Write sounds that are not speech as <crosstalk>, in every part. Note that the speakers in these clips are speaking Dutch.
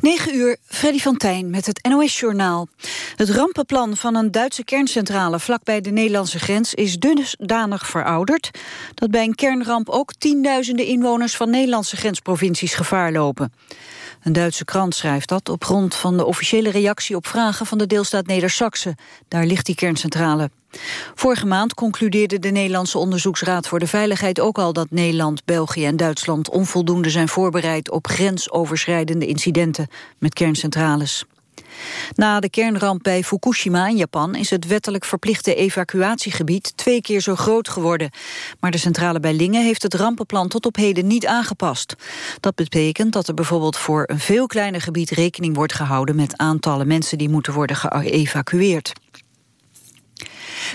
9 uur, Freddy van Tijn met het NOS-journaal. Het rampenplan van een Duitse kerncentrale vlakbij de Nederlandse grens is dusdanig verouderd dat bij een kernramp ook tienduizenden inwoners van Nederlandse grensprovincies gevaar lopen. Een Duitse krant schrijft dat op grond van de officiële reactie op vragen van de deelstaat Neder-Saxe. Daar ligt die kerncentrale. Vorige maand concludeerde de Nederlandse Onderzoeksraad voor de Veiligheid ook al dat Nederland, België en Duitsland onvoldoende zijn voorbereid op grensoverschrijdende incidenten met kerncentrales. Na de kernramp bij Fukushima in Japan is het wettelijk verplichte evacuatiegebied twee keer zo groot geworden. Maar de centrale bij Lingen heeft het rampenplan tot op heden niet aangepast. Dat betekent dat er bijvoorbeeld voor een veel kleiner gebied rekening wordt gehouden met aantallen mensen die moeten worden geëvacueerd.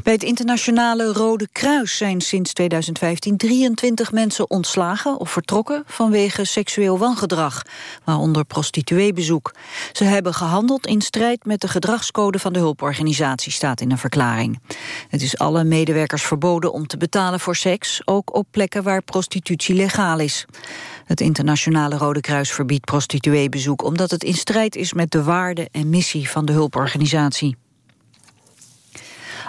Bij het internationale Rode Kruis zijn sinds 2015 23 mensen ontslagen of vertrokken vanwege seksueel wangedrag, waaronder prostitueebezoek. Ze hebben gehandeld in strijd met de gedragscode van de hulporganisatie, staat in een verklaring. Het is alle medewerkers verboden om te betalen voor seks, ook op plekken waar prostitutie legaal is. Het internationale Rode Kruis verbiedt prostitueebezoek omdat het in strijd is met de waarden en missie van de hulporganisatie.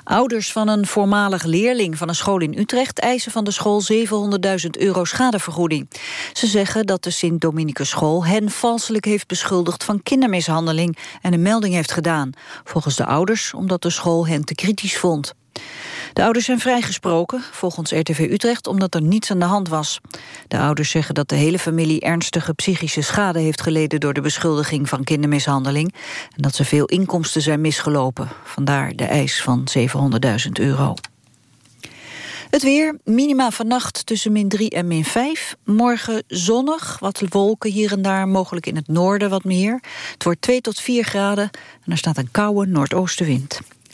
Ouders van een voormalig leerling van een school in Utrecht... eisen van de school 700.000 euro schadevergoeding. Ze zeggen dat de Sint-Dominicus school hen valselijk heeft beschuldigd... van kindermishandeling en een melding heeft gedaan. Volgens de ouders omdat de school hen te kritisch vond. De ouders zijn vrijgesproken, volgens RTV Utrecht, omdat er niets aan de hand was. De ouders zeggen dat de hele familie ernstige psychische schade heeft geleden door de beschuldiging van kindermishandeling en dat ze veel inkomsten zijn misgelopen. Vandaar de eis van 700.000 euro. Het weer, minima vannacht tussen min 3 en min 5. Morgen zonnig, wat wolken hier en daar, mogelijk in het noorden wat meer. Het wordt 2 tot 4 graden en er staat een koude noordoostenwind.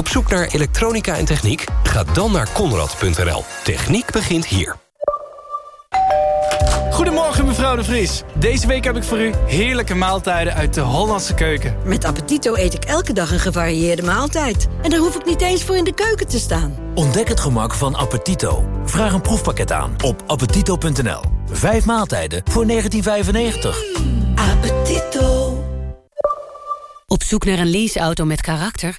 Op zoek naar elektronica en techniek? Ga dan naar Conrad.nl. Techniek begint hier. Goedemorgen mevrouw de Vries. Deze week heb ik voor u heerlijke maaltijden uit de Hollandse keuken. Met Appetito eet ik elke dag een gevarieerde maaltijd. En daar hoef ik niet eens voor in de keuken te staan. Ontdek het gemak van Appetito. Vraag een proefpakket aan op appetito.nl. Vijf maaltijden voor 1995. Appetito. Op zoek naar een leaseauto met karakter?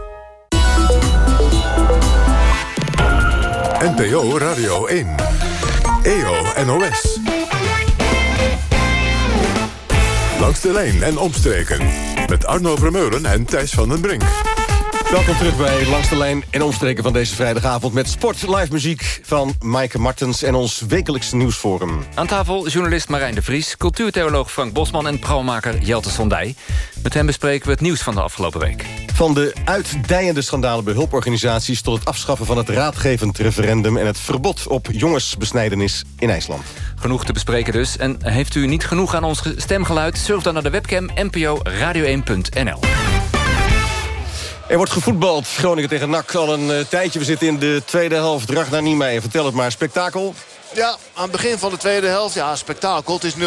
NPO Radio 1. EO NOS. Langs de lijn en omstreken. Met Arno Vermeulen en Thijs van den Brink. Welkom terug bij Langs de Lijn en omstreken van deze vrijdagavond... met sport live muziek van Maaike Martens en ons wekelijkse nieuwsforum. Aan tafel journalist Marijn de Vries, cultuurtheoloog Frank Bosman... en praalmaker Jelte Sondij. Met hem bespreken we het nieuws van de afgelopen week. Van de uitdijende schandalen bij hulporganisaties... tot het afschaffen van het raadgevend referendum... en het verbod op jongensbesnijdenis in IJsland. Genoeg te bespreken dus. En heeft u niet genoeg aan ons stemgeluid? Surf dan naar de webcam npo radio1.nl. Er wordt gevoetbald. Groningen tegen NAC al een uh, tijdje. We zitten in de tweede helft. Ragnar Niemeyer, vertel het maar. Spektakel? Ja, aan het begin van de tweede helft. Ja, spektakel. Het is 0-0,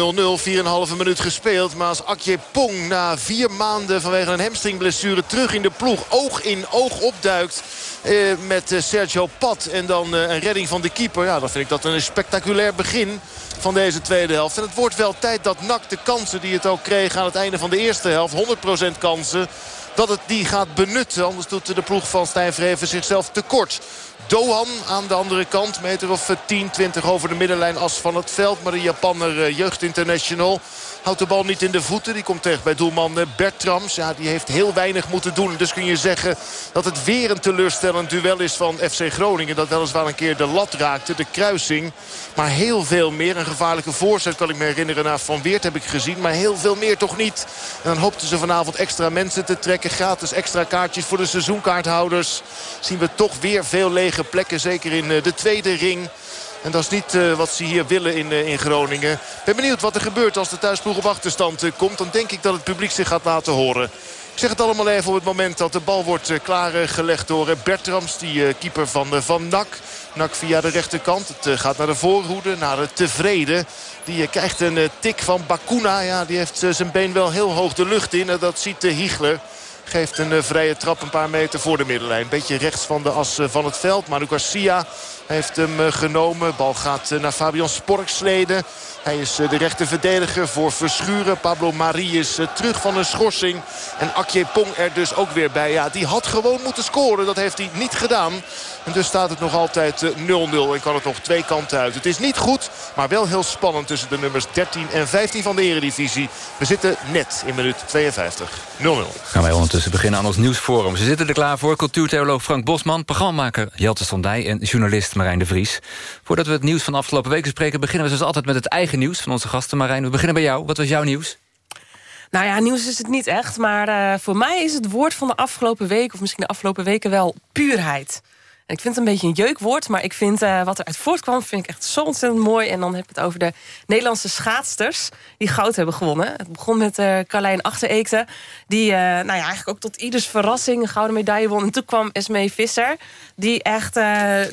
4,5 minuut gespeeld. Maar als Akje Pong na vier maanden vanwege een hamstringblessure... terug in de ploeg oog in oog opduikt... Eh, met eh, Sergio Pat en dan eh, een redding van de keeper. Ja, dan vind ik dat een spectaculair begin van deze tweede helft. En het wordt wel tijd dat NAC de kansen die het ook kreeg aan het einde van de eerste helft... 100% kansen dat het die gaat benutten. Anders doet de ploeg van Stijn Vreven zichzelf tekort. Dohan aan de andere kant. Meter of 10, 20 over de middenlijn as van het veld. Maar de Japanner eh, Jeugd International houdt de bal niet in de voeten. Die komt terecht bij doelman eh, Bertrams. Ja, die heeft heel weinig moeten doen. Dus kun je zeggen dat het weer een teleurstellend duel is van FC Groningen. Dat weliswaar een keer de lat raakte, de kruising. Maar heel veel meer. Een gevaarlijke voorzet kan ik me herinneren. Naar Van Weert heb ik gezien. Maar heel veel meer toch niet. En dan hoopten ze vanavond extra mensen te trekken. Gratis extra kaartjes voor de seizoenkaarthouders. Zien we toch weer veel lege plekken. Zeker in eh, de tweede ring. En dat is niet uh, wat ze hier willen in, uh, in Groningen. Ik ben benieuwd wat er gebeurt als de thuisploeg op achterstand komt. Dan denk ik dat het publiek zich gaat laten horen. Ik zeg het allemaal even op het moment dat de bal wordt klaargelegd door Bertrams. Die keeper van, van NAC. NAC via de rechterkant. Het gaat naar de voorhoede, naar de tevreden. Die krijgt een tik van Bakuna. Ja, die heeft zijn been wel heel hoog de lucht in. En dat ziet de Hiegler. Geeft een vrije trap een paar meter voor de middenlijn. Beetje rechts van de as van het veld. Manu Garcia heeft hem genomen. Bal gaat naar Fabian Sporksleden. Hij is de rechter verdediger voor Verschuren. Pablo Marie is terug van een schorsing. En Akje Pong er dus ook weer bij. Ja, die had gewoon moeten scoren. Dat heeft hij niet gedaan. En dus staat het nog altijd 0-0. En kan het nog twee kanten uit. Het is niet goed, maar wel heel spannend tussen de nummers 13 en 15 van de Eredivisie. We zitten net in minuut 52. 0-0. Gaan wij ondertussen beginnen aan ons nieuwsforum. Ze zitten er klaar voor. Cultuurtheoloog Frank Bosman, programmamaker Jelte Stondij en journalist Marijn de Vries. Voordat we het nieuws van de afgelopen weken spreken... beginnen we zoals altijd met het eigen nieuws van onze gasten. Marijn, we beginnen bij jou. Wat was jouw nieuws? Nou ja, nieuws is het niet echt. Maar uh, voor mij is het woord van de afgelopen week... of misschien de afgelopen weken wel puurheid. En ik vind het een beetje een jeukwoord, maar ik vind uh, wat er uit voortkwam... vind ik echt zo ontzettend mooi. En dan heb ik het over de Nederlandse schaatsters... die goud hebben gewonnen. Het begon met uh, Carlijn Achtereekte... die uh, nou ja, eigenlijk ook tot ieders verrassing een gouden medaille won. En toen kwam Esmee Visser... die echt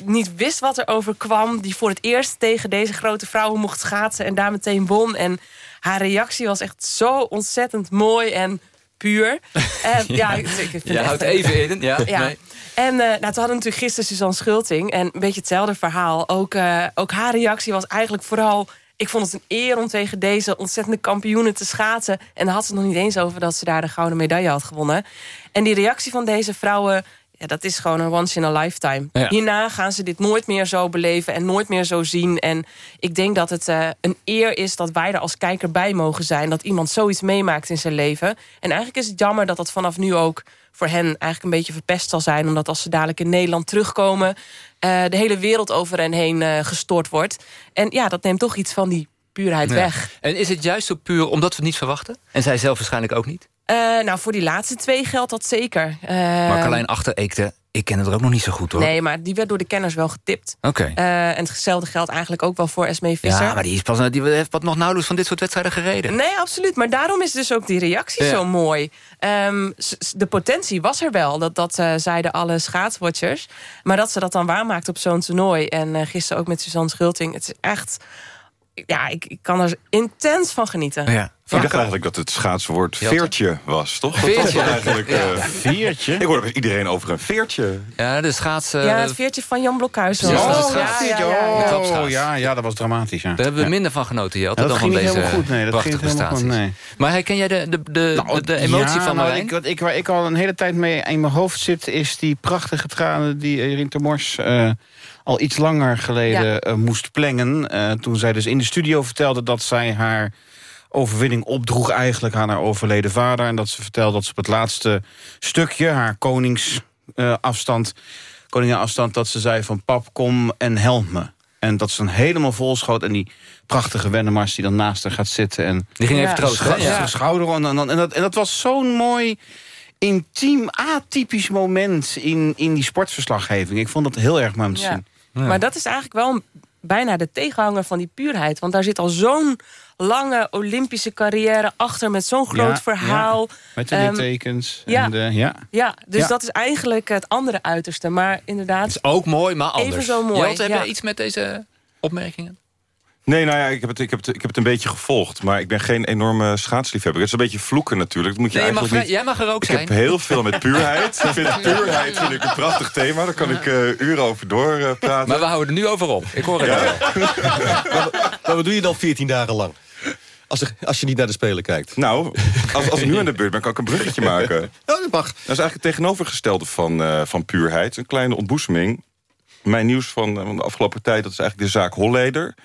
niet wist wat er overkwam. Die voor het eerst tegen deze grote vrouwen mocht schaatsen... en daar meteen won. En haar reactie was echt zo ontzettend mooi en puur. <laughs> En, ja, ik, ik vind Je houdt even in, ja. ja. Nee. En uh, nou, toen hadden we natuurlijk gisteren Suzanne Schulting. En een beetje hetzelfde verhaal. Ook, uh, ook haar reactie was eigenlijk vooral... Ik vond het een eer om tegen deze ontzettende kampioenen te schaatsen. En dan had ze het nog niet eens over dat ze daar de gouden medaille had gewonnen. En die reactie van deze vrouwen... Ja, dat is gewoon een once in a lifetime. Ja. Hierna gaan ze dit nooit meer zo beleven en nooit meer zo zien. En ik denk dat het uh, een eer is dat wij er als kijker bij mogen zijn. Dat iemand zoiets meemaakt in zijn leven. En eigenlijk is het jammer dat dat vanaf nu ook voor hen eigenlijk een beetje verpest zal zijn. Omdat als ze dadelijk in Nederland terugkomen... Uh, de hele wereld over hen heen uh, gestort wordt. En ja, dat neemt toch iets van die puurheid ja. weg. En is het juist zo puur omdat we het niet verwachten? En zij zelf waarschijnlijk ook niet? Uh, nou, voor die laatste twee geldt dat zeker. maar Carlijn Achtereekte ik ken het er ook nog niet zo goed, hoor. Nee, maar die werd door de kenners wel getipt. Oké. Okay. Uh, en hetzelfde geldt eigenlijk ook wel voor Esmee Visser. Ja, maar die, is pas, die heeft wat nog nauwelijks van dit soort wedstrijden gereden. Nee, absoluut. Maar daarom is dus ook die reactie ja. zo mooi. Um, de potentie was er wel, dat, dat uh, zeiden alle schaatswatchers. Maar dat ze dat dan waarmaakt op zo'n toernooi. En uh, gisteren ook met Suzanne Schulting. Het is echt... Ja, ik, ik kan er intens van genieten. Ja. Ik dacht eigenlijk dat het schaatswoord veertje was, toch? Veertje. Dat eigenlijk, uh, ja. veertje? Ik hoorde iedereen over een veertje. Ja, de schaats... Uh, ja, het veertje van Jan Blokhuis. Ja, oh, ja, ja, ja, oh, ja, ja, dat was dramatisch. Ja. Daar hebben we minder van genoten, Jelte, ja, dan van deze goed, nee, dat prachtige prestaties. Goed, nee. Maar herken jij de, de, de, nou, de, de emotie van Marijn? Nou, ik, wat, ik, waar ik al een hele tijd mee in mijn hoofd zit... is die prachtige tranen die Erin Termors... Uh, al iets langer geleden ja. uh, moest plengen. Uh, toen zij dus in de studio vertelde dat zij haar overwinning opdroeg eigenlijk aan haar overleden vader. En dat ze vertelde dat ze op het laatste stukje, haar koningsafstand... Uh, koningenafstand, dat ze zei van pap, kom en help me. En dat ze dan helemaal vol schoot. En die prachtige Wennemars die dan naast haar gaat zitten. En die ging even troosten. Ja. schouder. En, en, en, dat, en dat was zo'n mooi intiem, atypisch moment in, in die sportverslaggeving. Ik vond dat heel erg mooi om te Ja. zien. Maar dat is eigenlijk wel bijna de tegenhanger van die puurheid. Want daar zit al zo'n lange Olympische carrière achter... met zo'n groot Ja, verhaal. ja. Met de Ehm, littekens. ja. En de, ja. Ja, dus Ja. dat is eigenlijk het andere uiterste. Maar inderdaad... Ook mooi, maar anders. Even zo mooi, Jelte, heb ja. jij iets met deze opmerkingen? Nee, nou ja, ik heb, het, ik, heb het, ik heb het een beetje gevolgd. Maar ik ben geen enorme schaatsliefhebber. Het is een beetje vloeken natuurlijk. Dat moet je Nee, je mag eigenlijk niet... jij mag er ook ik zijn. heb heel veel met puurheid. ik vind <laughs> puurheid vind ik een prachtig thema. Daar kan ik eh, uren over doorpraten. Maar we houden er nu over op. Ik hoor het wel. <laughs> Maar wat doe je dan 14 dagen lang? Als, er- als je niet naar de Spelen kijkt. Nou, als, als ik nu aan de beurt ben, kan ik een bruggetje <laughs> maken. Ja, dat mag. Dat is eigenlijk het tegenovergestelde van, eh, van puurheid. Een kleine ontboezeming. Mijn nieuws van, eh, van de afgelopen tijd, dat is eigenlijk de zaak Holleder.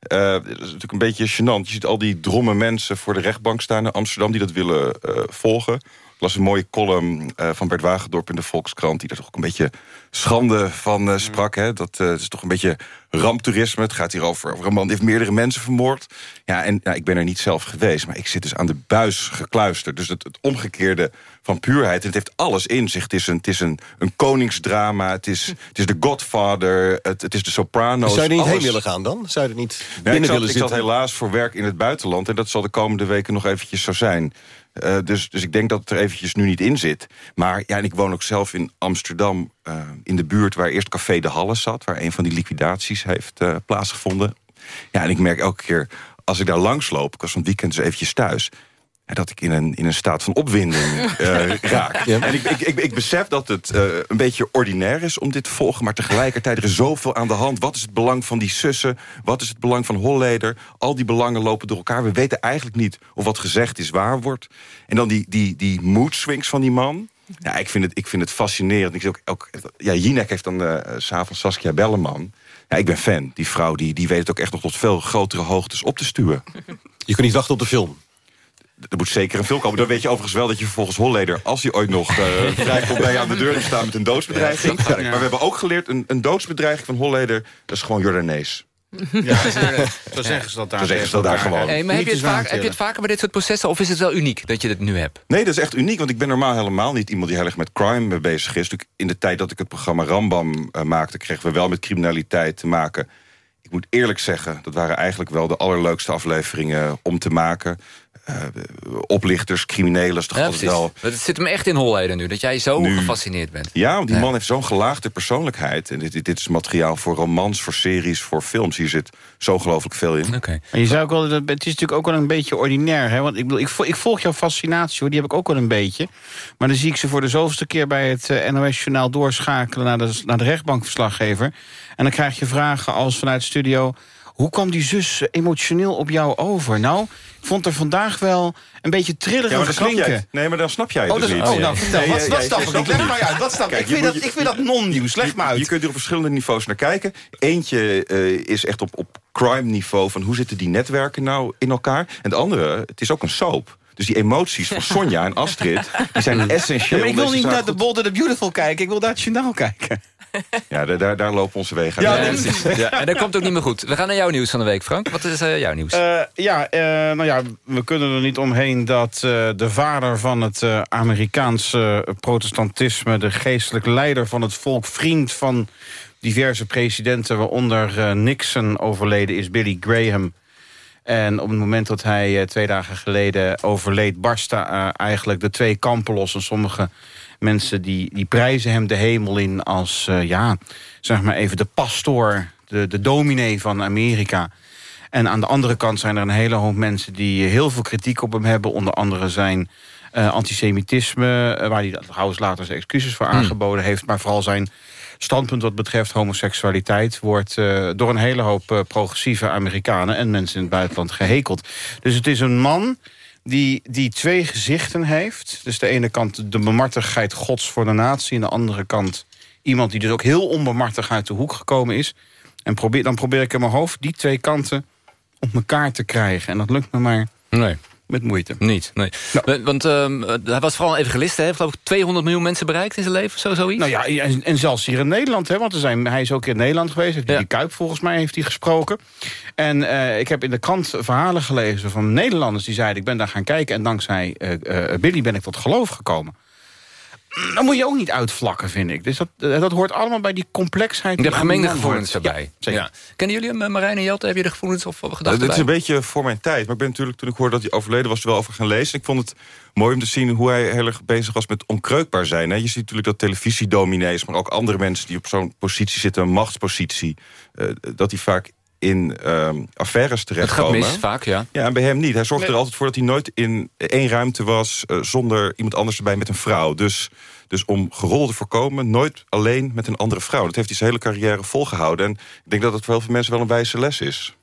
Eh, dat is natuurlijk een beetje gênant. Je ziet al die dromme mensen voor de rechtbank staan in Amsterdam... die dat willen volgen. Las een mooie column eh, van Bert Wagendorp in de Volkskrant... die daar toch ook een beetje schande van eh, sprak. Hè? Dat eh, is toch een beetje ramptoerisme. Het gaat hier over, over een man die heeft meerdere mensen vermoord. Ja, en nou, ik ben er niet zelf geweest, maar ik zit dus aan de buis gekluisterd. Dus het, het omgekeerde van puurheid. En het heeft alles in zich. Het is een, het is een, een koningsdrama, het is, het is de Godfather, het, het is de Sopranos. Zou je er niet heen willen gaan dan? Zou je er niet binnen ik, zat, willen ik zat helaas voor werk in het buitenland... en dat zal de komende weken nog eventjes zo zijn. Eh, dus, dus ik denk dat het er eventjes nu niet in zit. Maar ja, en ik woon ook zelf in Amsterdam... eh, in de buurt waar eerst Café de Halle zat... waar een van die liquidaties heeft eh, plaatsgevonden. Ja, en ik merk elke keer als ik daar langs loop... ik was van het weekend dus eventjes thuis... ja, dat ik in een, in een staat van opwinding <laughs> eh, raak. Ja. En ik, ik, ik, ik besef dat het eh, een beetje ordinair is om dit te volgen... maar tegelijkertijd er is zoveel aan de hand. Wat is het belang van die sussen? Wat is het belang van Holleder? Al die belangen lopen door elkaar. We weten eigenlijk niet of wat gezegd is waar wordt. En dan die, die, die mood swings van die man... Ja, ik vind het, ik vind het fascinerend. Ik zie ook, ook, ja, Jinek heeft dan eh, s s'avonds Saskia Belleman. Ja, ik ben fan. Die vrouw die, die weet het ook echt nog tot veel grotere hoogtes op te stuwen. Je kunt niet wachten op de film. Er moet zeker een film komen. Dan weet je overigens wel dat je vervolgens Holleder... als hij ooit nog eh <laughs> vrijkomt bij je aan de deur te staan met een doodsbedreiging. Ja, Maar we hebben ook geleerd, een, een doodsbedreiging van Holleder... dat is gewoon Jordanees. Ja, zo zeggen ze dat daar. Zo zeggen ze dat daar gewoon. Hey, maar heb je, het vaak, heb je het vaker bij dit soort processen... of is het wel uniek dat je dit nu hebt? Nee, dat is echt uniek, want ik ben normaal helemaal niet iemand die heel erg met crime bezig is. In de tijd dat ik het programma Rambam eh, maakte, kregen we wel met criminaliteit te maken. Ik moet eerlijk zeggen, dat waren eigenlijk wel de allerleukste afleveringen om te maken. Eh, oplichters, criminelen, is toch Ja, wel... Het zit hem echt in Holleden nu, dat jij zo Nu. gefascineerd bent. Ja, want die Ja. man heeft zo'n gelaagde persoonlijkheid. En dit, dit, dit is materiaal voor romans, voor series, voor films. Hier zit zo ongelooflijk veel in. Oké. Maar je zou ook wel, het is natuurlijk ook wel een beetje ordinair. Hè? Want ik, bedoel, ik, ik volg jouw fascinatie, hoor. die heb ik ook wel een beetje. Maar dan zie ik ze voor de zoveelste keer bij het eh, NOS-journaal doorschakelen... Naar de, naar de rechtbankverslaggever. En dan krijg je vragen als vanuit de studio... Hoe kwam die zus eh, emotioneel op jou over? Nou, ik vond er vandaag wel een beetje trillerig Ja, klinken. Nee, maar dan snap jij het Oh, dus niet. oh nou, vertel. Nee, wat, snap ik Leg maar uit. Wat snap ik? Kijk, Ik vind, dat, ik vind dat non-nieuws. Leg maar uit. Je kunt er op verschillende niveaus naar kijken. Eentje eh, is echt op, op crime-niveau van hoe zitten die netwerken nou in elkaar. En de andere, het is ook een soap. Dus die emoties van <laughs> Sonja en Astrid, die zijn essentieel. Ja, maar ik wil niet naar The goed- Bold and the Beautiful kijken. Ik wil naar het journaal kijken. <laughs> Ja, daar, daar, lopen onze wegen Ja, uit. precies. Ja, en dat komt ook niet meer goed. We gaan naar jouw nieuws van de week, Frank. Wat is eh, jouw nieuws? Eh, ja, eh, nou ja, we kunnen er niet omheen dat eh, de vader van het eh, Amerikaanse protestantisme... de geestelijk leider van het volk, vriend van diverse presidenten... waaronder eh, Nixon overleden is, Billy Graham... En op het moment dat hij eh, twee dagen geleden overleed... barstten eh, eigenlijk de twee kampen los. En sommige mensen die, die prijzen hem de hemel in als... eh, ja, zeg maar even de pastoor, de, de dominee van Amerika. En aan de andere kant zijn er een hele hoop mensen... die heel veel kritiek op hem hebben. Onder andere zijn eh, antisemitisme... eh, waar hij trouwens later zijn excuses voor aangeboden heeft... maar vooral zijn standpunt wat betreft homoseksualiteit... wordt door een hele hoop progressieve Amerikanen... en mensen in het buitenland gehekeld. Dus het is een man die, die twee gezichten heeft. Dus de ene kant de bemartigheid gods voor de natie... en de andere kant iemand die dus ook heel onbemartigd uit de hoek gekomen is. En probeer, dan probeer ik in mijn hoofd die twee kanten op elkaar te krijgen. En dat lukt me maar Nee. Met moeite. Niet, nee. Want ehm, hij was vooral een evangelist, hè? Geloof ik 200 miljoen mensen bereikt in zijn leven, zo, zoiets? Nou ja, en, en zelfs hier in Nederland, hè, want er zijn, hij is ook in Nederland geweest. Heeft Ja. Die Kuip volgens mij heeft hij gesproken. En eh, ik heb in de krant verhalen gelezen van Nederlanders die zeiden... ik ben daar gaan kijken en dankzij eh, eh, Billy ben ik tot geloof gekomen. <clears throat> dan moet je ook niet uitvlakken, vind ik. Dus dat, eh, dat hoort allemaal bij die complexheid. Die gemengde gevoelens erbij. Ja, zeker. Ja. Kennen jullie hem, eh, Marijn en Jelte? Heb je de gevoelens of of Uh, gedachten dit is een beetje voor mijn tijd. Maar ik ben natuurlijk, toen ik hoorde dat hij overleden was... er wel over gaan lezen. Ik vond het mooi om te zien hoe hij heel erg bezig was met onkreukbaar zijn. Hè. Je ziet natuurlijk dat televisiedominees... maar ook andere mensen die op zo'n positie zitten... een machtspositie, eh, dat die vaak in ehm, affaires Het gaat terechtkomen. mis, vaak, ja. Ja, en bij hem niet. Hij zorgde Nee. er altijd voor dat hij nooit in één ruimte was... eh, zonder iemand anders erbij met een vrouw. Dus, dus om gerol te voorkomen, nooit alleen met een andere vrouw. Dat heeft hij zijn hele carrière volgehouden. En ik denk dat het voor heel veel mensen wel een wijze les is.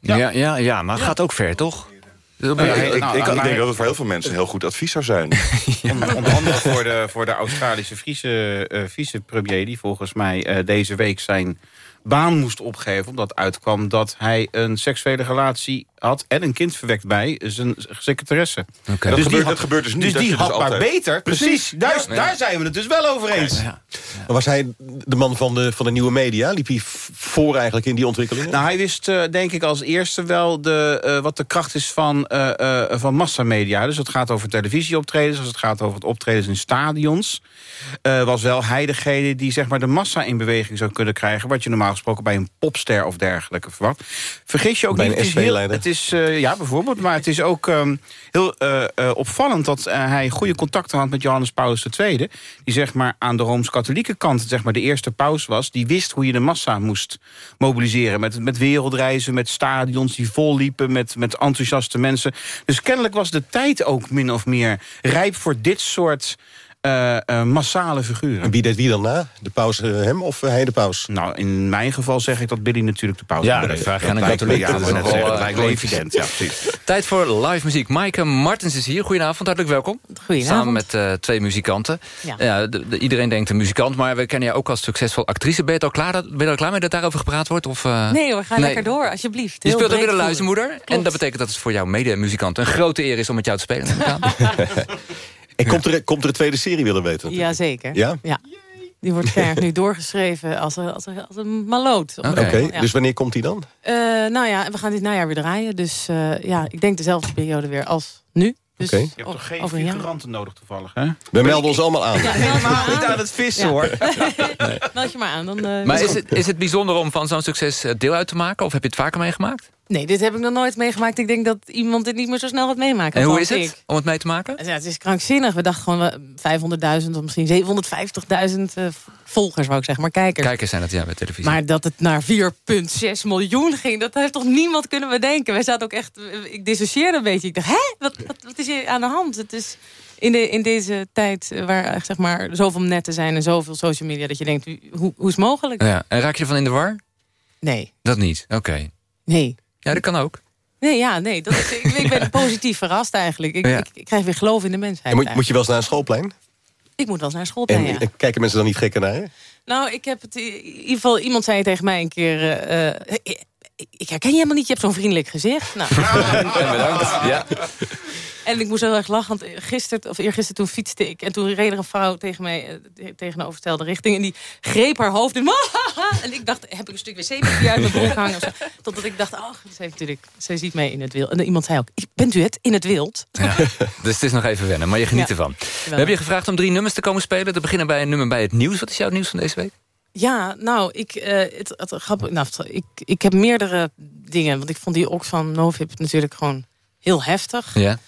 Ja, ja, ja, ja maar het gaat ook ver, toch? Ja, ik, ik- nou, ik maar- denk dat het voor heel veel mensen heel goed advies zou zijn. <laughs> Onder, onder andere voor de, voor de Australische vice, eh, vicepremier... die volgens mij eh, deze week zijn baan moest opgeven... omdat uitkwam dat hij een seksuele relatie had... en een kind verwekt bij zijn secretaresse. Dat gebeurt- had- dat gebeurt dus niet, Dus dat die dus had maar altijd- beter. Precies, daar, Ja. daar zijn we het dus wel over eens. Maar was hij de man van de, van de nieuwe media? Liep hij voor eigenlijk in die ontwikkelingen? Nou, hij wist eh, denk ik als eerste wel de, eh, wat de kracht is van, eh, van massamedia. Dus het gaat over televisieoptredens, als het gaat over het optredens in stadions. was wel hij degene die zeg maar, de massa in beweging zou kunnen krijgen... wat je normaal gesproken bij een popster of dergelijke verwacht. Vergis je ook Bij niet, het is, heel, is eh, ja, bijvoorbeeld, maar het is ook ehm, heel eh, eh, opvallend... dat hij goede contacten had met Johannes Paulus II... die zeg maar, aan de Rooms-Katholieke kant zeg maar, de eerste paus was... die wist hoe je de massa moest mobiliseren. Met, met wereldreizen, met stadions die vol liepen... Met, met enthousiaste mensen. Dus kennelijk was de tijd ook min of meer rijp voor dit soort... eh, eh, massale figuren. En wie deed wie dan na? De paus eh, hem of hij de paus? Nou, in mijn geval zeg ik dat Billy natuurlijk de paus Ja, dat vraag aan een katholiek. Ja, Dat lijkt logisch. evident. Ja, precies. Tijd voor live muziek. Maaike Martens is hier. Goedenavond, hartelijk welkom. Goedenavond. Samen met eh, twee muzikanten. Ja. Ja. de- de- iedereen denkt een muzikant, maar we kennen jou ook als succesvol actrice. Ben je, al klaar, dat- ben je er al klaar mee dat daarover gepraat wordt? Of, eh? Nee hoor, ga Nee. lekker door, alsjeblieft. Je speelt ook weer de luizenmoeder. En dat betekent dat het voor jouw mede-muzikant een grote eer is om met jou te spelen. <laughs> <laughs> En komt er, komt er een tweede serie, willen weten? Jazeker. Ja? ja. Die wordt nu doorgeschreven als een, als een, als een maloot. Oké, Ja. dus wanneer komt hij dan? Eh, nou ja, we gaan dit najaar weer draaien. Dus eh, ja, ik denk dezelfde periode weer als nu. Dus Oké. Je hebt toch geen figuranten nodig toevallig, hè? We melden ons allemaal aan. Ja, meld je maar niet aan het vissen, Ja. hoor. <laughs> Meld je maar aan. Dan, eh, Maar is het, is het bijzonder om van zo'n succes deel uit te maken? Of heb je het vaker meegemaakt? Nee, dit heb ik nog nooit meegemaakt. Ik denk dat iemand dit niet meer zo snel gaat meemaken. En hoe is het om het mee te maken? Ja, het is krankzinnig. We dachten gewoon we- 500.000 of misschien 750.000 eh, volgers, wou ik zeggen, maar kijkers. Kijkers zijn het ja bij televisie. Maar dat het naar 4,6 miljoen ging, dat heeft toch niemand kunnen bedenken. Wij zaten ook echt, eh, ik dissocieerde een beetje. Ik dacht, hè, wat, wat, wat is hier aan de hand? Het is in, de, in deze tijd eh, waar eh, zeg maar, zoveel netten zijn en zoveel social media... dat je denkt, hoe, hoe is het mogelijk? Ja. En raak je ervan in de war? Nee, Dat niet, oké. nee. Ja, dat kan ook. Nee, ja, nee. Dat is, ik, ik ben <laughs> positief verrast eigenlijk. Ik, Ja. ik, ik krijg weer geloof in de mensheid. En moet, moet je wel eens naar een schoolplein? Ik moet wel eens naar school En, bij, ja. en kijken mensen dan niet gekker naar je? Nou, ik heb het in ieder geval... Iemand zei tegen mij een keer... eh, eh, ik- herken je helemaal niet, je hebt zo'n vriendelijk gezicht. Nou, <laughs> bedankt. Ja. En ik moest heel erg lachen, want gisteren, of eergisteren toen fietste ik... en toen reed er een vrouw tegen mij eh, tegen een overstelde richting... en die greep haar hoofd in... <laughs> en ik dacht, heb ik een stuk wc-papier uit mijn broek hangen? Of zo. Totdat ik dacht, oh, ze, heeft natuurlijk, ze ziet mij in het wild. En iemand zei ook, bent u het, in het wild? Ja. <laughs> Dus het is nog even wennen, maar je geniet Ja. ervan. We hebben je gevraagd om drie nummers te komen spelen. Te beginnen bij een nummer bij het nieuws. Wat is jouw nieuws van deze week? Ja, nou, ik, eh, het, het, grappig, nou, ik, ik heb meerdere dingen. Want ik vond die Oxfam Novib natuurlijk gewoon heel heftig. Ja.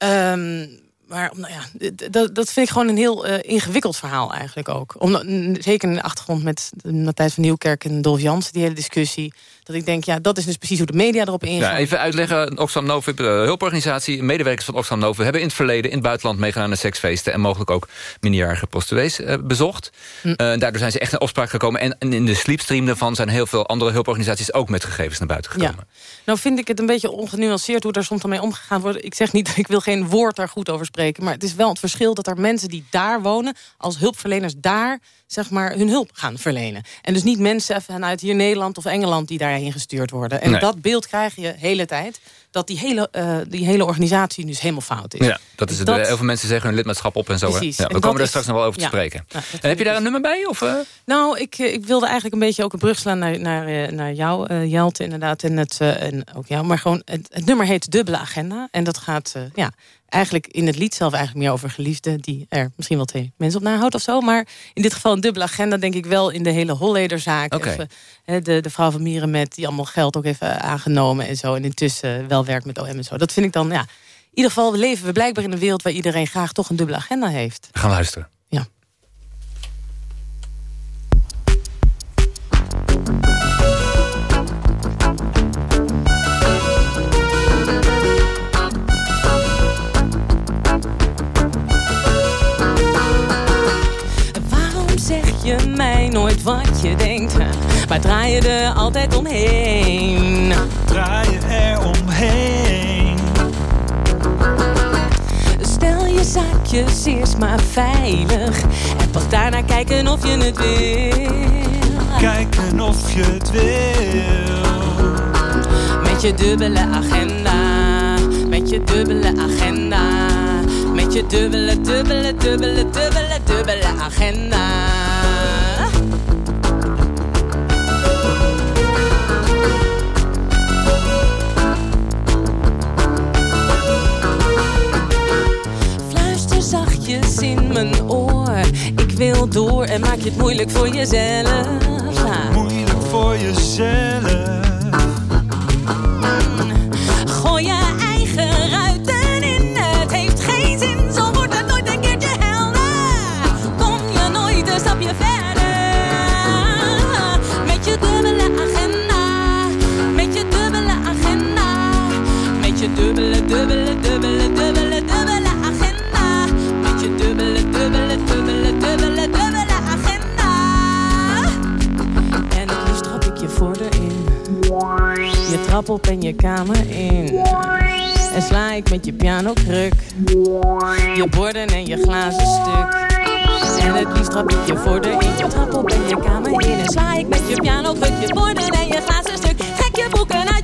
Ehm, maar nou ja, d- d- dat vind ik gewoon een heel eh, ingewikkeld verhaal eigenlijk ook. Om, n- zeker in de achtergrond met de Matthijs van Nieuwkerk en Dolf Jansen, die hele discussie. Dat ik denk, ja, dat is dus precies hoe de media erop ingaan. Ja, even uitleggen. Oxfam Novib, de hulporganisatie, medewerkers van Oxfam Novib... hebben in het verleden in het buitenland meegedaan aan seksfeesten... en mogelijk ook minderjarige prostituees eh, bezocht. Hm. Eh, daardoor zijn ze echt in opspraak gekomen. En, en in de sleepstream daarvan zijn heel veel andere hulporganisaties... ook met gegevens naar buiten gekomen. Ja. Nou vind ik het een beetje ongenuanceerd hoe daar soms mee omgegaan wordt. Ik zeg niet, <laughs> ik wil geen woord daar goed over spreken. Maar het is wel het verschil dat er mensen die daar wonen... als hulpverleners daar zeg maar, hun hulp gaan verlenen. En dus niet mensen vanuit hier Nederland of Engeland... die daarheen gestuurd worden. En Nee. dat beeld krijg je de hele tijd. dat die hele, eh, die hele organisatie dus helemaal fout is. Ja, dat is het. Dat- Heel veel mensen zeggen hun lidmaatschap op en zo. hè? Ja, we komen is- straks nog wel over te ja. spreken. Ja, dat en heb je daar een nummer bij? Of, eh? Nou, ik, eh, ik wilde eigenlijk een beetje ook een brug slaan naar, naar, naar jou, eh, Jelte, inderdaad. En, het, en ook jou. Maar gewoon, het, het nummer heet Dubbele Agenda. En dat gaat ja, eigenlijk in het lied zelf eigenlijk meer over geliefden... die er misschien wel twee mensen op nahoudt of zo. Maar in dit geval een dubbele agenda denk ik wel in de hele Hollederzaak. Even, hè, de, de vrouw van Mierenmet, die allemaal geld ook even aangenomen en zo. En intussen wel werkt met OM en zo. Dat vind ik dan, ja... In ieder geval leven we blijkbaar in een wereld... waar iedereen graag toch een dubbele agenda heeft. We gaan luisteren. Je mij nooit wat je denkt? Maar draai je er altijd omheen? Draai je er omheen. Stel je zaakjes eerst maar veilig. En pas daarna kijken of je het wil. Kijken of je het wil. Met je dubbele agenda. Met je dubbele agenda. Met je dubbele, dubbele, dubbele, dubbele, dubbele agenda. Zachtjes in mijn oor. Ik wil door en maak je het moeilijk voor jezelf. Moeilijk voor jezelf. Je trap op en je kamer in. En sla ik met je pianokruk. Je borden en je glazen stuk. En het liefst trap ik je voordeur in. Je op en je kamer in. En sla ik met je pianokruk. Je borden en je glazen stuk. Trek je boeken uit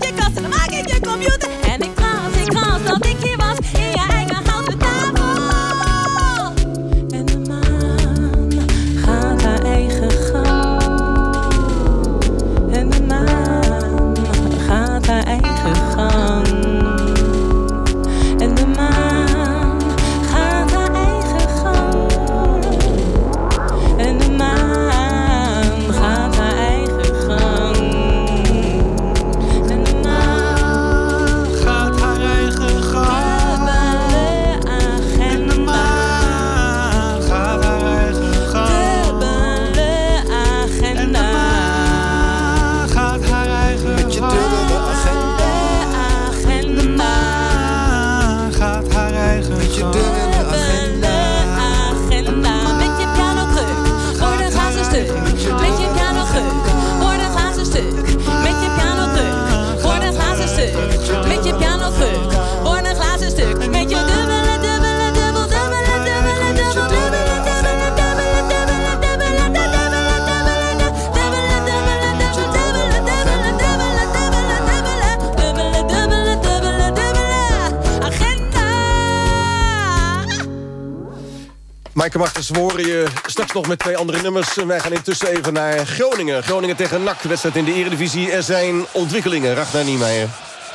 nog met twee andere nummers. Wij gaan intussen even naar Groningen. Groningen tegen NAC, wedstrijd in de Eredivisie. Er zijn ontwikkelingen, Ragnar Niemeyer.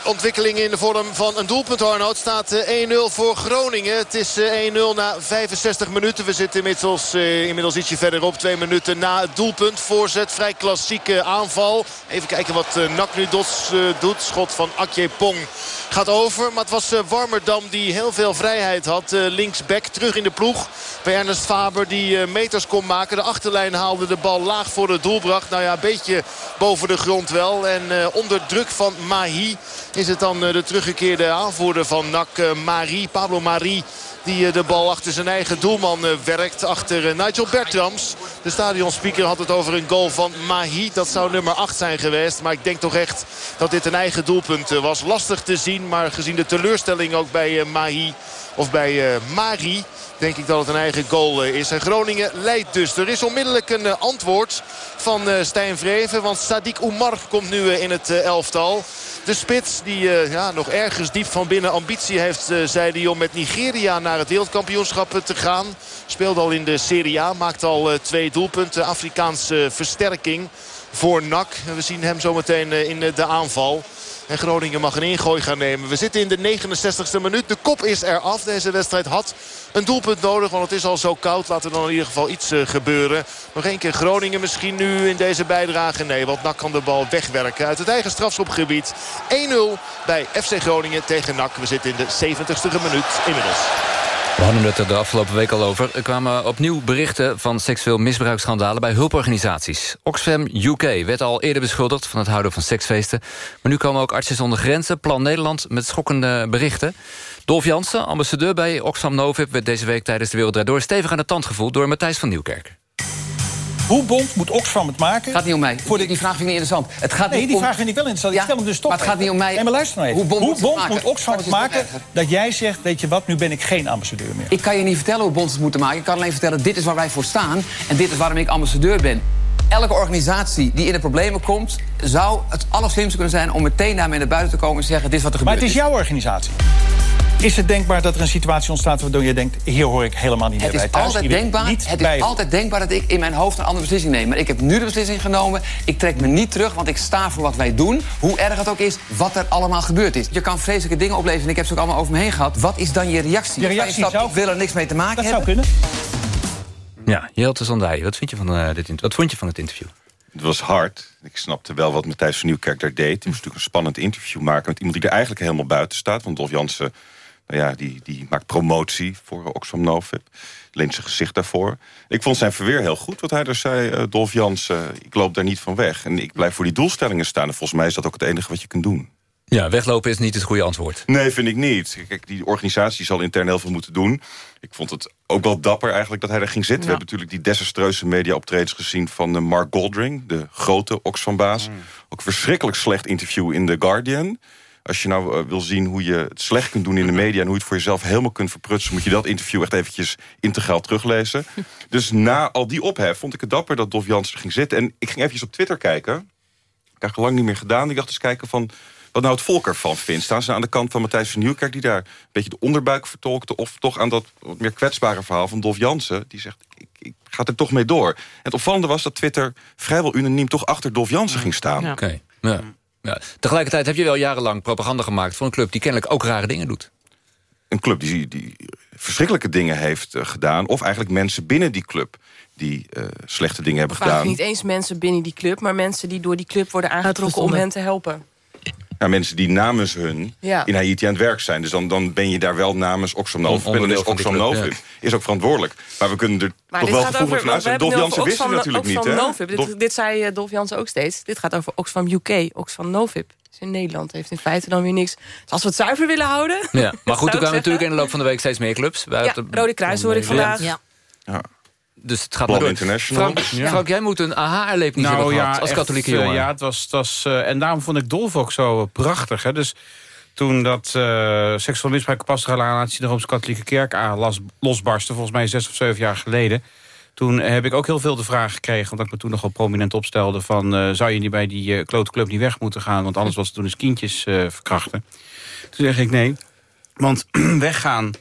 Ontwikkeling in de vorm van een doelpunt, Arnoud. Staat eh, 1-0 voor Groningen. Het is eh, 1-0 na 65 minuten. We zitten inmiddels, eh, inmiddels ietsje verderop. Twee minuten na het doelpunt. Voorzet, vrij klassieke aanval. Even kijken wat eh, NAC nu eh, doet. Schot van Akje Pong gaat over. Maar het was eh, Warmerdam die heel veel vrijheid had. Eh, linksback terug in de ploeg. Bij Ernest Faber die eh, meters kon maken. De achterlijn haalde de bal laag voor het doel bracht. Nou ja, een beetje boven de grond wel. En eh, onder druk van Mahi is het dan eh, de teruggekeerde aanvoerder van NAC, eh, Marie, Pablo Marie. Die eh, de bal achter zijn eigen doelman werkt. Achter Nigel Bertrams. De stadionspeaker had het over een goal van Mahi. Dat zou nummer 8 zijn geweest. Maar ik denk toch echt dat dit een eigen doelpunt was. Lastig te zien. Maar gezien de teleurstelling ook bij Mahi. Of bij eh, Mari. Denk ik dat het een eigen goal is. En Groningen leidt dus. Er is onmiddellijk een antwoord van Stijn Vreven. Want Sadiq Oumar komt nu in het elftal. De spits die eh, ja, nog ergens diep van binnen ambitie heeft, eh, zei hij, om met Nigeria naar het wereldkampioenschap eh, te gaan. Speelde al in de Serie A, maakt al twee doelpunten. Afrikaanse versterking voor NAC. We zien hem zometeen in de aanval. En Groningen mag een ingooi gaan nemen. We zitten in de 69ste minuut. De kop is eraf. Deze wedstrijd had een doelpunt nodig. Want het is al zo koud. Laat er dan in ieder geval iets eh, gebeuren. Nog één keer Groningen misschien nu in deze bijdrage. Nee, want NAC kan de bal wegwerken uit het eigen strafschopgebied. 1-0 bij FC Groningen tegen NAC. We zitten in de 70ste minuut inmiddels. We hadden het er de afgelopen week al over. Er kwamen opnieuw berichten van seksueel misbruiksschandalen... bij hulporganisaties. Oxfam UK werd al eerder beschuldigd van het houden van seksfeesten. Maar nu komen ook Artsen zonder Grenzen, Plan Nederland... met schokkende berichten. Dolf Jansen, ambassadeur bij Oxfam Novib... werd deze week tijdens de Wereld Door stevig aan de tand gevoeld... door Matthijs van Nieuwkerk. Hoe bond moet Oxfam het maken? gaat niet om mij. Voor Die vraag vind ik niet interessant. Het gaat nee, niet die om... vraag vind ik wel interessant. Ik Ja, stel hem dus toch. maar het gaat niet om mij. Nee, maar luister even. Hoe bond moet het moet Oxfam het het maken dat jij zegt... weet je wat, nu ben ik geen ambassadeur meer? Ik kan je niet vertellen hoe bonds het moeten maken. Ik kan alleen vertellen, dit is waar wij voor staan. En dit is waarom ik ambassadeur ben. Elke organisatie die in de problemen komt... zou het allerslimste kunnen zijn om meteen daarmee naar buiten te komen... en zeggen, dit is wat er Maar gebeurt. het is jouw organisatie. Is het denkbaar dat er een situatie ontstaat waardoor je denkt... hier hoor ik helemaal niet meer Het is bij thuis. altijd denkbaar. niet Het bij is altijd denkbaar dat ik in mijn hoofd een andere beslissing neem. Maar ik heb nu de beslissing genomen. Ik trek me niet terug, want ik sta voor wat wij doen. Hoe erg het ook is, wat er allemaal gebeurd is. Je kan vreselijke dingen opleven en ik heb ze ook allemaal over me heen gehad. Wat is dan je reactie? Je reactie stapt, zou- Ik wil er niks mee te maken Dat hebben. zou kunnen. Ja, Jelte Zandij, wat, vind je van, eh, dit wat vond je van het interview? Het was hard. Ik snapte wel wat Matthijs van Nieuwkerk daar deed. Hij moest natuurlijk een spannend interview maken... met iemand die er eigenlijk helemaal buiten staat. Want Dolf Jansen nou ja, die, die maakt promotie voor Oxfam Novib. Leent zijn gezicht daarvoor. Ik vond zijn verweer heel goed wat hij er zei. eh, Dolf Jansen, ik loop daar niet van weg. En ik blijf voor die doelstellingen staan. En volgens mij is dat ook het enige wat je kunt doen. Ja, weglopen is niet het goede antwoord. Nee, vind ik niet. Kijk, die organisatie zal intern heel veel moeten doen. Ik vond het ook wel dapper eigenlijk dat hij er ging zitten. We hebben natuurlijk die desastreuze media-optredens gezien van eh, Mark Goldring... de grote Oxfam-baas. Ook een verschrikkelijk slecht interview in The Guardian. Als je nou eh, wil zien hoe je het slecht kunt doen in de media... en hoe je het voor jezelf helemaal kunt verprutsen... moet je dat interview echt eventjes integraal teruglezen. <laughs> Dus na al die ophef vond ik het dapper dat Dolf Jansen ging zitten. En ik ging eventjes op Twitter kijken. Ik heb het lang niet meer gedaan. Ik dacht eens kijken van wat nou het volk ervan vindt. Staan ze aan de kant van Matthijs van Nieuwkerk... die daar een beetje de onderbuik vertolkte... of toch aan dat wat meer kwetsbare verhaal van Dolf Jansen... die zegt, ik, ik ga er toch mee door. En het opvallende was dat Twitter vrijwel unaniem... toch achter Dolf Jansen ging staan. Oké. Ja. Ja. Tegelijkertijd heb je wel jarenlang propaganda gemaakt... voor een club die kennelijk ook rare dingen doet. Een club die, die verschrikkelijke dingen heeft eh, gedaan... of eigenlijk mensen binnen die club die eh, slechte dingen hebben Vaak gedaan. niet eens mensen binnen die club... maar mensen die door die club worden aangetrokken om hen te helpen. Ja, mensen die namens hun Ja. in Haiti aan het werk zijn. Dus dan, dan ben je daar wel namens Oxfam Novib. En die Oxfam Novib is ook verantwoordelijk. Maar we kunnen er Maar toch wel gevoelig van we uit. hebben Dolf Jansen wist het natuurlijk Oxfam niet. Hè? Dit, dit zei eh, Dolf Jansen ook steeds. Dit gaat over Oxfam UK, Oxfam Novib. Dus in Nederland heeft in feite dan weer niks. Dus als we het zuiver willen houden... Ja. Maar <laughs> goed, er kwamen zeggen. natuurlijk in de loop van de week steeds meer clubs. Ja, Rode Kruis hoor ik vandaag. Ja. Ja. Dus het gaat Plan. International. Frank, Ja. Frank, jij moet een aha-erlevenis hebben gehad als echt, katholieke eh, jongen. ja, het was, het was, eh, en daarom vond ik Dolf ook zo eh, prachtig. Hè? Dus toen dat eh seksueel misbruik en pastorale relatie... de Rooms-Katholieke Kerk aan las- losbarstte... volgens mij zes of zeven jaar geleden... toen heb ik ook heel veel de vraag gekregen... omdat ik me toen nogal prominent opstelde... van eh, zou je niet bij die eh klote club niet weg moeten gaan... want anders was het toen eens kindjes eh, verkrachten. Toen zeg ik nee, want <clears throat> weggaan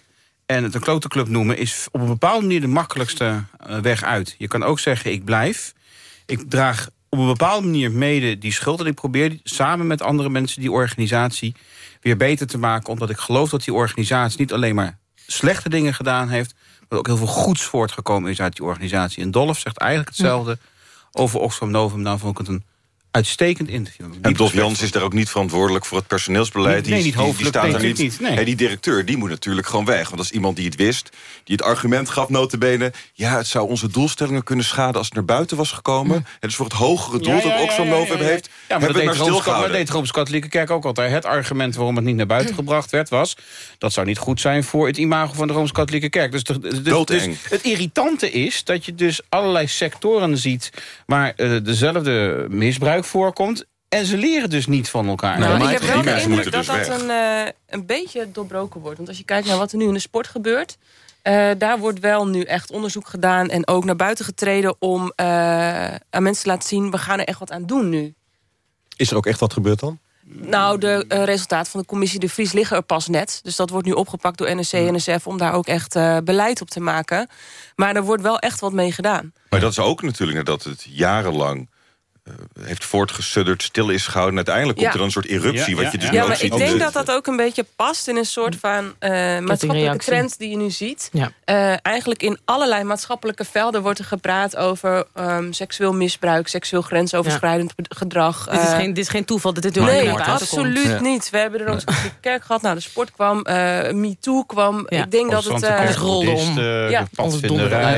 en het een klote club noemen... is op een bepaalde manier de makkelijkste eh, weg uit. Je kan ook zeggen, ik blijf. Ik draag op een bepaalde manier mede die schuld... en ik probeer samen met andere mensen die organisatie weer beter te maken... omdat ik geloof dat die organisatie niet alleen maar slechte dingen gedaan heeft... maar ook heel veel goeds voortgekomen is uit die organisatie. En Dolf zegt eigenlijk hetzelfde over Oxfam Novum. Daarom vond ik het een uitstekend interview. En Dolf Jans is daar ook niet verantwoordelijk voor het personeelsbeleid. Nee, nee, die, niet die- die, hoofdelijk, staat nee, daar niet. nee. Hey, die directeur die moet natuurlijk gewoon weg. Want dat is iemand die het wist. Die het argument gaf, notabene... ja, het zou onze doelstellingen kunnen schaden als het naar buiten was gekomen. Het is voor het hogere doel dat Oxfam Novib heeft. Ja, maar dat deed, maar de deed Rooms-Katholieke Kerk ook altijd. Het argument waarom het niet naar buiten gebracht werd was... dat zou niet goed zijn voor het imago van de Rooms-Katholieke Kerk. Dus, de, de- dus het irritante is dat je dus allerlei sectoren ziet... waar eh, dezelfde misbruik voorkomt... En ze leren dus niet van elkaar. Nou, Maar ik heb wel de indruk dat dus dat weg. een, eh, een beetje doorbroken wordt. Want als je kijkt naar wat er nu in de sport gebeurt... eh, daar wordt wel nu echt onderzoek gedaan... en ook naar buiten getreden om eh, aan mensen te laten zien... we gaan er echt wat aan doen nu. Is er ook echt wat gebeurd dan? Nou, de uh, resultaten van de commissie De Vries liggen er pas net. Dus dat wordt nu opgepakt door NSC en NSF... om daar ook echt uh, beleid op te maken. Maar er wordt wel echt wat mee gedaan. Maar dat is ook natuurlijk nadat het jarenlang uh, heeft voortgesudderd, stil is gehouden. En uiteindelijk komt Ja. er dan een soort eruptie. Ja, wat je dus ja, maar ziet. ik denk dat dat ook een beetje past in een soort van eh, maatschappelijke trend die je nu ziet. Ja. Eh, eigenlijk in allerlei maatschappelijke velden wordt er gepraat over ehm, seksueel misbruik, seksueel grensoverschrijdend gedrag. Dit is, eh, geen, dit is geen toeval dat dit erg Nee, komt. absoluut Ja. niet. We hebben er ook eens een kerk gehad. Nou, de sport kwam, eh MeToo kwam. Ik denk dat het... eh, Alles rolde om. Ja. Ja,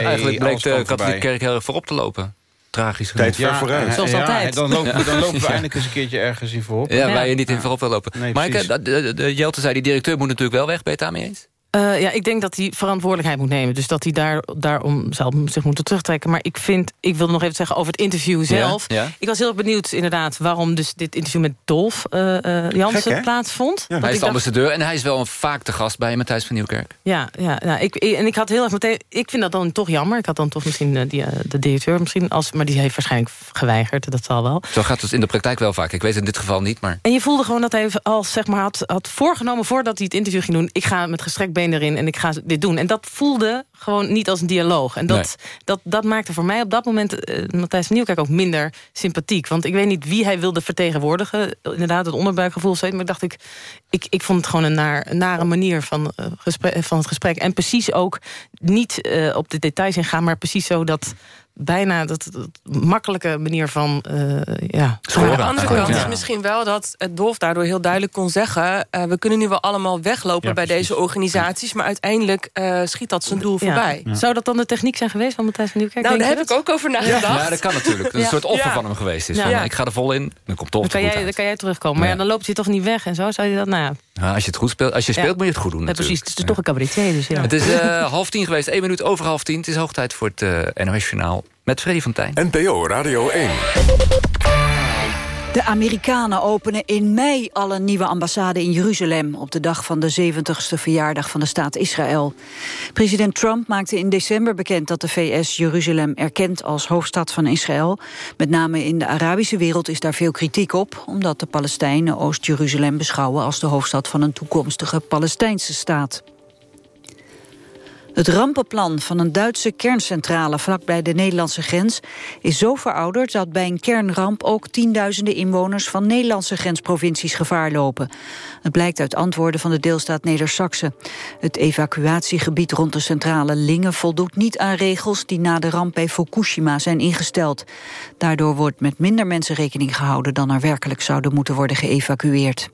eigenlijk bleek de katholieke kerk heel erg voorop te lopen. Tragisch Tijd genoeg. ver vooruit. Ja, Zoals ja, altijd. Dan lopen, we, dan lopen we <laughs> eindelijk eens een keertje ergens in voorop. Ja, waar je niet in voorop wil lopen. Nee, maar ik, precies. de, de, de Jelte zei, die directeur moet natuurlijk wel weg. Ben je het daarmee eens? Eh, ja, ik denk dat hij verantwoordelijkheid moet nemen. Dus dat hij daar, daarom zal zich moeten terugtrekken. Maar ik vind, ik wilde nog even zeggen over het interview zelf. ja. Ik was heel erg benieuwd inderdaad waarom dus dit interview met Dolf eh eh, Jansen Gek, plaatsvond. Dat hij is de ambassadeur en hij is wel een vaak te gast bij Matthijs van Nieuwkerk. Ja, ja, ja ik, en ik had heel erg meteen. Ik vind dat dan toch jammer. Ik had dan toch misschien die, de directeur misschien als, maar die heeft waarschijnlijk geweigerd. Dat zal wel. Zo gaat het in de praktijk wel vaak. Ik weet het in dit geval niet, maar... En je voelde gewoon dat hij al zeg maar, had, had voorgenomen voordat hij het interview ging doen. Ik ga met gestrekt erin en ik ga dit doen. En dat voelde gewoon niet als een dialoog. En dat, dat, dat maakte voor mij op dat moment eh, Matthijs van Nieuwkerk ook minder sympathiek. Want ik weet niet wie hij wilde vertegenwoordigen. Inderdaad, het onderbuikgevoel. zoiets. Maar ik dacht, ik, ik, ik vond het gewoon een, naar, een nare manier van, eh, gesprek, van het gesprek. En precies ook niet eh, op de details ingaan, maar precies zo dat bijna dat, dat makkelijke manier van eh ja, Maar aan de andere kant Ja. is misschien wel dat het Dolf daardoor heel duidelijk kon zeggen... eh, we kunnen nu wel allemaal weglopen Ja, bij deze organisaties... maar uiteindelijk eh, schiet dat zijn doel Ja. voorbij. Zou dat dan de techniek zijn geweest van Matthijs van Nieuwkerk? Nou, daar heb ik ook over nagedacht. Ja, dat kan natuurlijk. Dat een Ja. soort offer Ja. van hem geweest is. Ja. Van, Ja. Ik ga er vol in, dan komt toch Dan kan, goed jij, dan kan jij terugkomen. Maar ja, dan loopt je toch niet weg en zo. Zou je dat, nou ja. Ja, als je het goed speelt, als je Ja. speelt moet je het goed doen natuurlijk. precies. Het is toch een cabaretier, dus ja. Het is eh, <laughs> half tien geweest, één minuut over half tien. Het is hoog tijd voor het eh NOS-journaal met Freddy van Tijn. NPO Radio 1. De Amerikanen openen in mei al een nieuwe ambassade in Jeruzalem... op de dag van de 70ste verjaardag van de staat Israël. President Trump maakte in december bekend dat de VS Jeruzalem erkent als hoofdstad van Israël. Met name in de Arabische wereld is daar veel kritiek op... omdat de Palestijnen Oost-Jeruzalem beschouwen als de hoofdstad van een toekomstige Palestijnse staat. Het rampenplan van een Duitse kerncentrale vlakbij de Nederlandse grens is zo verouderd dat bij een kernramp ook tienduizenden inwoners van Nederlandse grensprovincies gevaar lopen. Het blijkt uit antwoorden van de deelstaat Neder-Saxe. Het evacuatiegebied rond de centrale Lingen voldoet niet aan regels die na de ramp bij Fukushima zijn ingesteld. Daardoor wordt met minder mensen rekening gehouden dan er werkelijk zouden moeten worden geëvacueerd.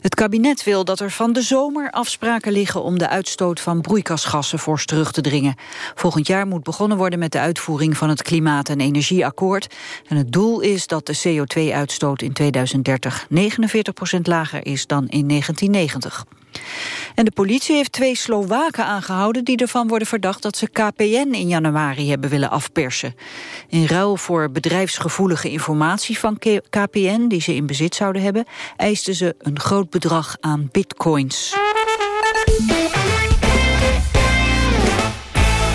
Het kabinet wil dat er van de zomer afspraken liggen om de uitstoot van broeikasgassen fors terug te dringen. Volgend jaar moet begonnen worden met de uitvoering van het Klimaat- en Energieakkoord. En het doel is dat de CO2-uitstoot in 2030 49% lager is dan in 1990. En de politie heeft twee Slowaken aangehouden... die ervan worden verdacht dat ze KPN in januari hebben willen afpersen. In ruil voor bedrijfsgevoelige informatie van KPN... die ze in bezit zouden hebben... eisten ze een groot bedrag aan bitcoins.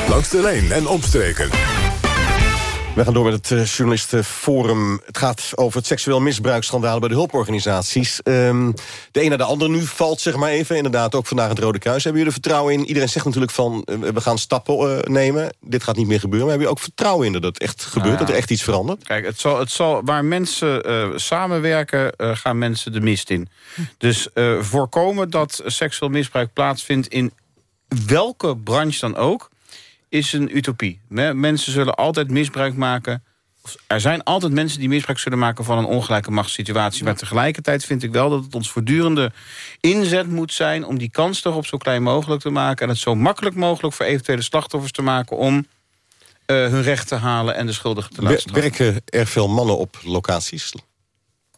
Langs de lijn en omstreken. We gaan door met het eh, journalistenforum. Het gaat over het seksueel misbruiksschandaal bij de hulporganisaties. Ehm, de een naar de ander nu valt, zeg maar even. Inderdaad, ook vandaag het Rode Kruis. Hebben jullie er vertrouwen in? Iedereen zegt natuurlijk van, eh, we gaan stappen eh, nemen. Dit gaat niet meer gebeuren. Maar hebben jullie ook vertrouwen in dat het echt gebeurt? Nou. Dat er echt iets verandert? Kijk, het zal, het zal, waar mensen samenwerken, gaan mensen de mist in. Dus voorkomen dat seksueel misbruik plaatsvindt in welke branche dan ook... is een utopie. Me- Mensen zullen altijd misbruik maken... Er zijn altijd mensen die misbruik zullen maken van een ongelijke machtssituatie. Maar tegelijkertijd vind ik wel dat het ons voortdurende inzet moet zijn... om die kans toch op zo klein mogelijk te maken... en het zo makkelijk mogelijk voor eventuele slachtoffers te maken... om eh, hun recht te halen en de schuldigen te laten werken er veel mannen op locaties?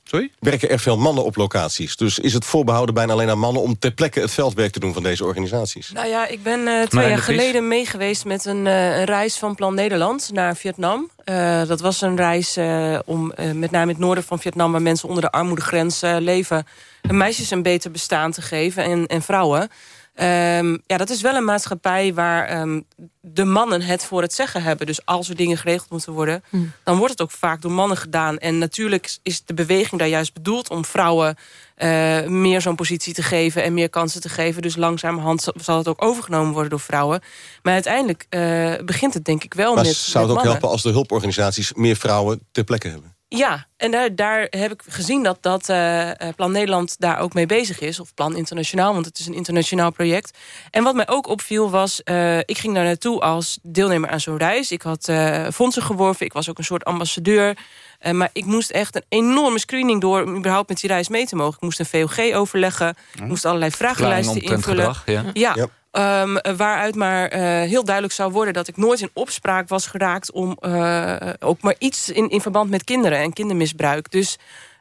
Sorry? Werken er veel mannen op locaties? Dus is het voorbehouden bijna alleen aan mannen... om ter plekke het veldwerk te doen van deze organisaties? Nou ja, ik ben eh, twee jaar geleden meegeweest met een, eh, een reis van Plan Nederland naar Vietnam. Eh, dat was een reis eh, om eh, met name in het noorden van Vietnam... waar mensen onder de armoedegrens leven... meisjes een beter bestaan te geven en, en vrouwen. Ehm, ja, dat is wel een maatschappij waar ehm, de mannen het voor het zeggen hebben. Dus als er dingen geregeld moeten worden... Hmm. dan wordt het ook vaak door mannen gedaan. En natuurlijk is de beweging daar juist bedoeld... om vrouwen eh, meer zo'n positie te geven en meer kansen te geven. Dus langzamerhand zal- het ook overgenomen worden door vrouwen. Maar uiteindelijk eh, begint het denk ik wel Maar met zou het ook mannen. helpen als de hulporganisaties... meer vrouwen ter plekke hebben? Ja, en daar, daar heb ik gezien dat, dat eh, eh, Plan Nederland daar ook mee bezig is. Of Plan Internationaal, want het is een internationaal project. En wat mij ook opviel was... eh, ik ging daar naartoe als deelnemer aan zo'n reis. Ik had eh, fondsen geworven, ik was ook een soort ambassadeur. Eh, maar ik moest echt een enorme screening door... om überhaupt met die reis mee te mogen. Ik moest een VOG overleggen, ik moest allerlei vragenlijsten invullen. gedrag, ja. Ja, ehm, waaruit maar eh, heel duidelijk zou worden... dat ik nooit in opspraak was geraakt... om eh, ook maar iets in, in verband met kinderen en kindermisbruik. Dus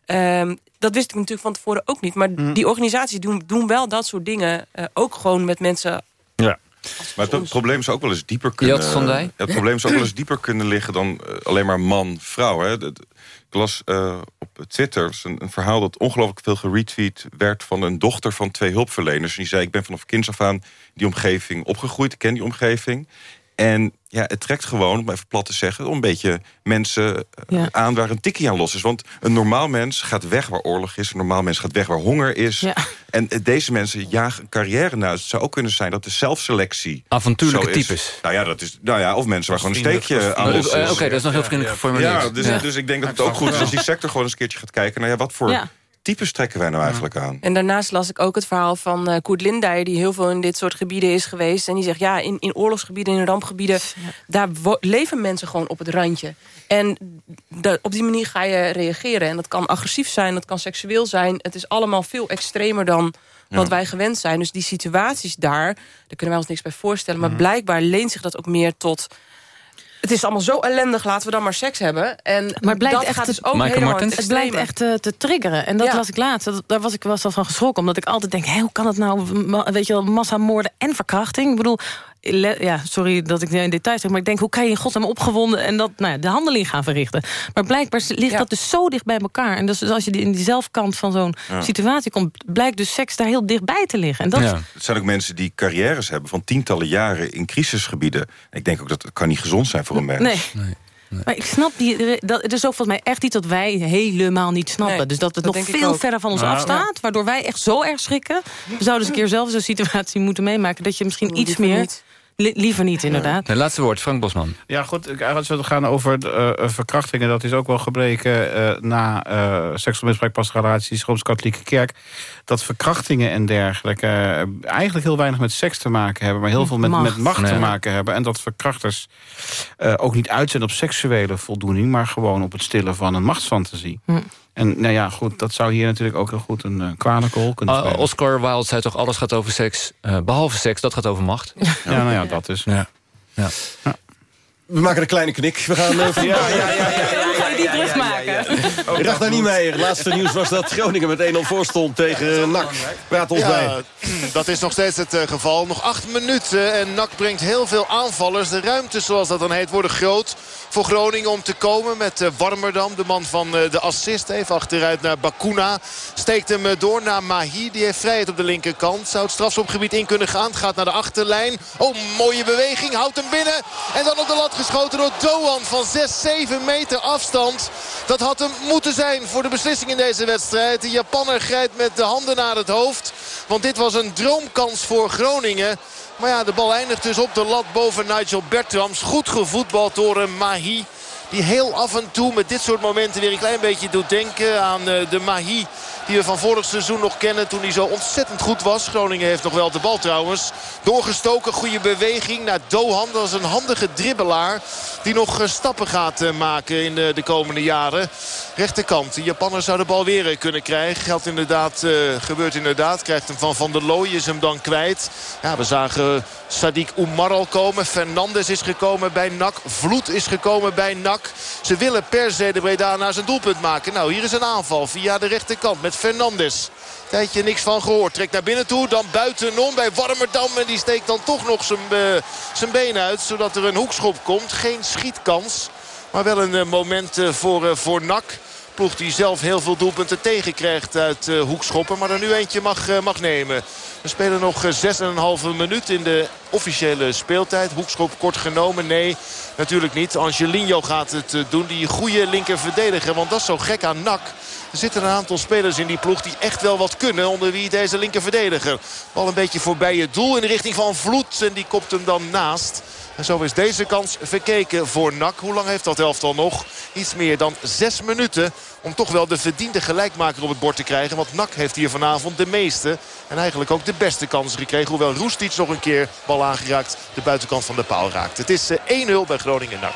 ehm, dat wist ik natuurlijk van tevoren ook niet. Maar die organisaties doen, doen wel dat soort dingen... eh, ook gewoon met mensen... Ja. Maar het probleem zou ook wel eens dieper kunnen... Van? Ja, het probleem zou ook wel eens dieper kunnen liggen dan alleen maar man-vrouw. Ik las eh, op Twitter een, verhaal dat ongelooflijk veel geretweet werd... van een dochter van twee hulpverleners. En die zei, ik ben vanaf kinds af aan die omgeving opgegroeid. Ik ken die omgeving. En ja, het trekt gewoon, om even plat te zeggen... om een beetje mensen eh, Ja. aan waar een tikkie aan los is. Want een normaal mens gaat weg waar oorlog is. Een normaal mens gaat weg waar honger is. En eh, deze mensen jagen een carrière na. Het zou ook kunnen zijn dat de zelfselectie... Avontuurlijke zo is. types. Nou ja, dat is, nou ja, of mensen waar gewoon een steekje aan los vriendelijk. is. Eh, oké, dat is nog heel vriendelijk geformuleerd. Ja, dus, Ja. dus ik denk dat het ook goed is als die sector gewoon eens een keertje gaat kijken... naar ja, wat voor Ja. Types trekken wij nou eigenlijk aan? En daarnaast las ik ook het verhaal van eh Koert Lindijer... die heel veel in dit soort gebieden is geweest. En die zegt, ja, in, in oorlogsgebieden, in rampgebieden... daar leven mensen gewoon op het randje. En op die manier ga je reageren. En dat kan agressief zijn, dat kan seksueel zijn. Het is allemaal veel extremer dan wat wij gewend zijn. Dus die situaties daar, daar kunnen wij ons niks bij voorstellen. Maar blijkbaar leent zich dat ook meer tot... Het is allemaal zo ellendig, laten we dan maar seks hebben. En Maar het blijkt dat echt gaat te- dus ook helemaal Martens? het Het blijkt echt eh, te triggeren. En dat Ja. las ik laatst. Dat, daar was ik wel van geschrokken. Omdat ik altijd denk, hé, hoe kan het nou? Weet je wel, massamoorden en verkrachting. Ik bedoel, ja, sorry dat ik in details zeg. Maar ik denk, hoe kan je in godsnaam opgewonden... en dat, nou ja, de handeling gaan verrichten? Maar blijkbaar ligt Ja. dat dus zo dicht bij elkaar. En dus als je in die zelfkant van zo'n Ja. situatie komt... blijkt dus seks daar heel dichtbij te liggen. En dat, Het zijn ook mensen die carrières hebben van tientallen jaren in crisisgebieden. Ik denk ook dat het kan niet gezond zijn voor een mens. Nee. Maar ik snap die. Dat, het is ook volgens mij echt iets dat wij helemaal niet snappen. Nee, dus dat het dat nog veel verder van ons Ja. afstaat. Waardoor wij echt zo erg schrikken. We zouden eens een keer zelf zo'n situatie moeten meemaken. Dat je misschien iets meer. niet. Li- liever niet, inderdaad. Het laatste woord, Frank Bosman. Ja, goed, ik- als we het gaan over de, eh, verkrachtingen... dat is ook wel gebleken eh, na eh seksueel misbruik pas relaties... Rooms-Katholieke Kerk... dat verkrachtingen en dergelijke... eh, eigenlijk heel weinig met seks te maken hebben... maar heel veel met Macht. met macht te maken hebben. En dat verkrachters eh, ook niet uit zijn op seksuele voldoening... maar gewoon op het stillen van een machtsfantasie. Hm. En nou ja, goed, dat zou hier natuurlijk ook heel goed een eh, kwalijke rol kunnen Ah, spelen. Oscar Wilde zei toch, alles gaat over seks, eh, behalve seks, dat gaat over macht. Ja, nou ja, dat is. Ja. Ja. We maken een kleine knik. We gaan... eh, Ja, ja, ja, ja, Je die terugmaken? Ragnar Niemeyer, het laatste nieuws was dat Groningen met 1-0 voor stond tegen NAC. Praat ons bij. Ja, dat is nog steeds het eh, geval. Nog acht minuten en NAC brengt heel veel aanvallers. De ruimtes, zoals dat dan heet, worden groot voor Groningen om te komen. Met eh, Warmerdam, de man van eh, de assist. Even achteruit naar Bakuna. Steekt hem door naar Mahi. Die heeft vrijheid op de linkerkant. Zou het strafschopgebied in kunnen gaan. Gaat naar de achterlijn. Oh, mooie beweging. Houdt hem binnen. En dan op de lat geschoten door Doan van 6, 7 meter afstand. Dat had hem moeten zijn voor de beslissing in deze wedstrijd. De Japanner grijpt met de handen naar het hoofd. Want dit was een droomkans voor Groningen. Maar ja, de bal eindigt dus op de lat boven Nigel Bertrams. Goed gevoetbald door een Mahi. Die heel af en toe met dit soort momenten weer een klein beetje doet denken aan eh, de Mahi. Die we van vorig seizoen nog kennen toen hij zo ontzettend goed was. Groningen heeft nog wel de bal trouwens. Doorgestoken, goede beweging naar Dohan. Dat is een handige dribbelaar. Die nog eh, stappen gaat eh, maken in de, de komende jaren. Rechterkant. De Japaner zou de bal weer eh, kunnen krijgen. Geldt inderdaad, eh, gebeurt inderdaad. Krijgt hem van Van der Looy. Is hem dan kwijt. Ja, we zagen Sadiq Oumar al komen. Fernandes is gekomen bij NAC. Vloed is gekomen bij NAC. Ze willen per se de Breda naar zijn doelpunt maken. Nou, hier is een aanval via de rechterkant met Fernandes. Tijdje niks van gehoord. Trekt naar binnen toe. Dan buitenom bij Warmerdam. En die steekt dan toch nog zijn, eh, zijn been uit. Zodat er een hoekschop komt. Geen schietkans. Maar wel een eh, moment eh, voor, voor NAC. Ploeg die zelf heel veel doelpunten tegenkrijgt uit hoekschoppen. Maar er nu eentje mag, mag nemen. We spelen nog 6,5 minuut in de officiële speeltijd. Hoekschop kort genomen? Nee, natuurlijk niet. Angelino gaat het doen. Die goede linker verdediger. Want dat is zo gek aan NAC. Er zitten een aantal spelers in die ploeg die echt wel wat kunnen. Onder wie deze linker verdediger. Bal een beetje voorbij het doel in de richting van Vloed. En die kopt hem dan naast. En zo is deze kans verkeken voor NAC. Hoe lang heeft dat elftal nog? Iets meer dan zes minuten om toch wel de verdiende gelijkmaker op het bord te krijgen. Want NAC heeft hier vanavond de meeste. En eigenlijk ook de beste kansen gekregen. Hoewel Roestic nog een keer bal aangeraakt de buitenkant van de paal raakt. Het is 1-0 bij Groningen-NAC.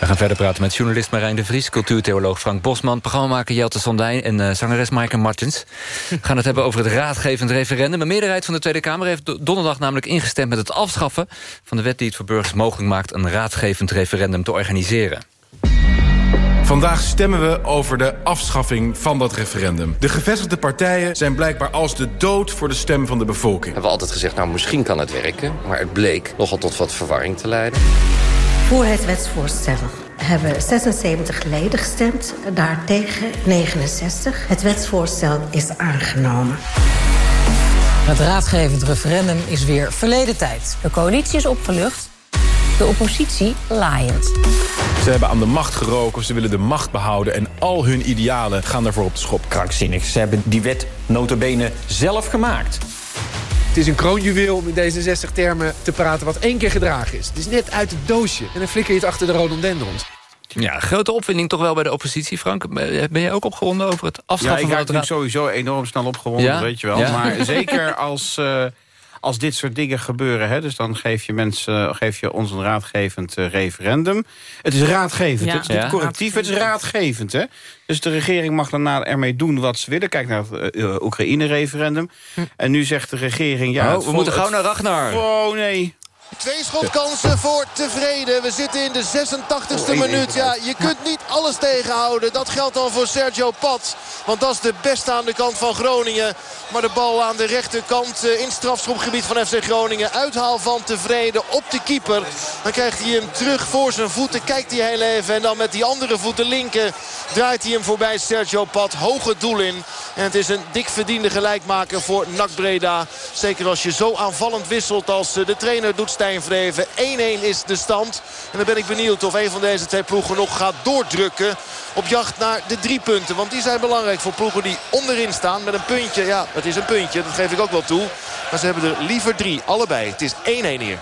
We gaan verder praten met journalist Marijn de Vries... cultuurtheoloog Frank Bosman, programmamaker Jelte Sondijn... en uh, zangeres Maaike Martens. <laughs> We gaan het hebben over het raadgevend referendum. Een meerderheid van de Tweede Kamer heeft donderdag namelijk ingestemd... met het afschaffen van de wet die het voor burgers mogelijk maakt... een raadgevend referendum te organiseren. Vandaag stemmen we over de afschaffing van dat referendum. De gevestigde partijen zijn blijkbaar als de dood voor de stem van de bevolking. We hebben altijd gezegd, nou misschien kan het werken... maar het bleek nogal tot wat verwarring te leiden. Voor het wetsvoorstel hebben 76 leden gestemd, daartegen 69. Het wetsvoorstel is aangenomen. Het raadgevend referendum is weer verleden tijd. De coalitie is opgelucht, de oppositie laaiend. Ze hebben aan de macht geroken, ze willen de macht behouden... en al hun idealen gaan daarvoor op de schop. Krankzinnig, ze hebben die wet notabene zelf gemaakt. Het is een kroonjuweel om in deze 60 termen te praten wat één keer gedragen is. Het is net uit het doosje en dan flikker je het achter de rhododendrons. Ja, grote opwinding toch wel bij de oppositie, Frank. Ben je ook opgewonden over het afschaffen ja, van? Ja, ik sowieso enorm snel opgewonden, ja? weet je wel. Ja? Maar zeker als... Uh, als dit soort dingen gebeuren, hè, dus dan geef je, mensen, geef je ons een raadgevend uh, referendum. Het is raadgevend, ja. het is niet correctief, het is raadgevend. Hè? Dus de regering mag daarna ermee doen wat ze willen. Kijk naar het uh, Oekraïne-referendum. Hm. En nu zegt de regering... Ja, oh, we moeten gauw naar Ragnar. Oh, nee. Twee schotkansen voor tevreden. We zitten in de 86e minuut. Ja, je kunt niet alles tegenhouden. Dat geldt dan voor Sergio Pat. Want dat is de beste aan de kant van Groningen. Maar de bal aan de rechterkant in het strafschopgebied van FC Groningen. Uithaal van tevreden op de keeper. Dan krijgt hij hem terug voor zijn voeten. Kijkt hij heel even. En dan met die andere voet, de linker, draait hij hem voorbij Sergio Pat. Hoog het doel in. En het is een dik verdiende gelijkmaker voor NAC Breda. Zeker als je zo aanvallend wisselt als de trainer doet Stijn Vreven. 1-1 is de stand. En dan ben ik benieuwd of een van deze twee ploegen nog gaat doordrukken. Op jacht naar de drie punten. Want die zijn belangrijk voor ploegen die onderin staan. Met een puntje. Ja, het is een puntje. Dat geef ik ook wel toe. Maar ze hebben er liever drie. Allebei. Het is 1-1 hier.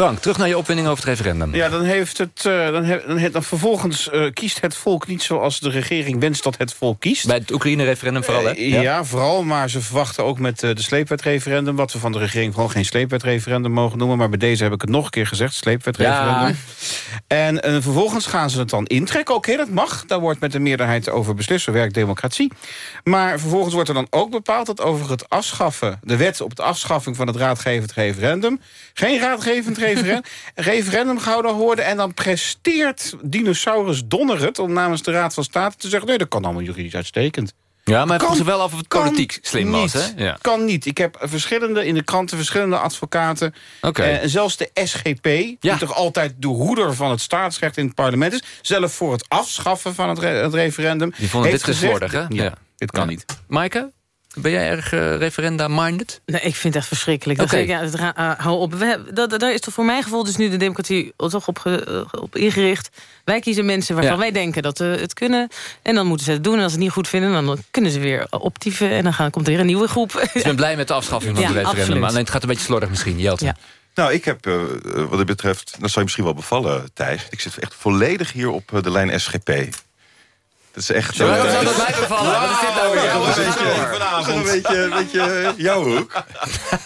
Frank, terug naar je opwinding over het referendum. Ja, dan, heeft het, uh, dan, he, dan, he, dan vervolgens uh, kiest het volk niet zoals de regering wenst dat het volk kiest. Bij het Oekraïne-referendum vooral, hè? Uh, ja. ja. vooral. Maar ze verwachten ook met de sleepwetreferendum... wat we van de regering gewoon geen sleepwetreferendum mogen noemen. Maar bij deze heb ik het nog een keer gezegd, sleepwetreferendum. Ja. En vervolgens gaan ze het dan intrekken. Oké, okay, dat mag. Daar wordt met de meerderheid over beslist. Zo werkt democratie. Maar vervolgens wordt er dan ook bepaald dat over het afschaffen... de wet op de afschaffing van het raadgevend referendum... geen raadgevend referendum, referendum gehouden worden... en dan presteert dinosaurus Donner het om namens de Raad van State te zeggen... nee, dat kan allemaal juridisch uitstekend. Ja, maar vroeg zich wel af of het politiek slim was, niet, hè? Ja. Kan niet. Ik heb verschillende in de kranten, verschillende advocaten. Okay. Uh, zelfs de SGP, ja. die toch altijd de hoeder van het staatsrecht in het parlement is... zelf voor het afschaffen van het, re het referendum... Die vonden dit hè? Ja, ja, dit kan niet. Maaike? Ben jij erg uh, referenda-minded? Nee, ik vind het echt verschrikkelijk. Okay. Ja, het, uh, hou op. We, dat, daar is toch voor mijn gevoel dus nu de democratie toch op, ge, uh, op ingericht. Wij kiezen mensen waarvan ja. wij denken dat ze het kunnen. En dan moeten ze het doen. En als ze het niet goed vinden, dan kunnen ze weer optieven. En dan gaan, komt er weer een nieuwe groep. Dus ik ben blij met de afschaffing van <laughs> ja, het referendum. Absoluut. Alleen het gaat een beetje slordig misschien. Jelte. Ja. Nou, ik heb, uh, wat dit betreft, dat zou je misschien wel bevallen, Thijs. Ik zit echt volledig hier op de lijn SGP. Dat is echt... Waarom uh, zou dat mij bevallen? Wat is dit nou weer? Ja, een beetje, een beetje, een beetje jouw hoek.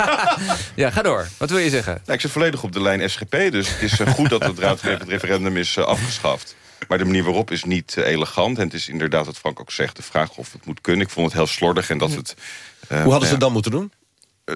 <laughs> ja, ga door. Wat wil je zeggen? Nou, ik zit volledig op de lijn SGP. Dus het is uh, goed dat het raadgevend referendum is uh, afgeschaft. Maar de manier waarop is niet elegant. En het is inderdaad, wat Frank ook zegt, de vraag of het moet kunnen. Ik vond het heel slordig en dat het... Hoe hadden ze het dan moeten doen?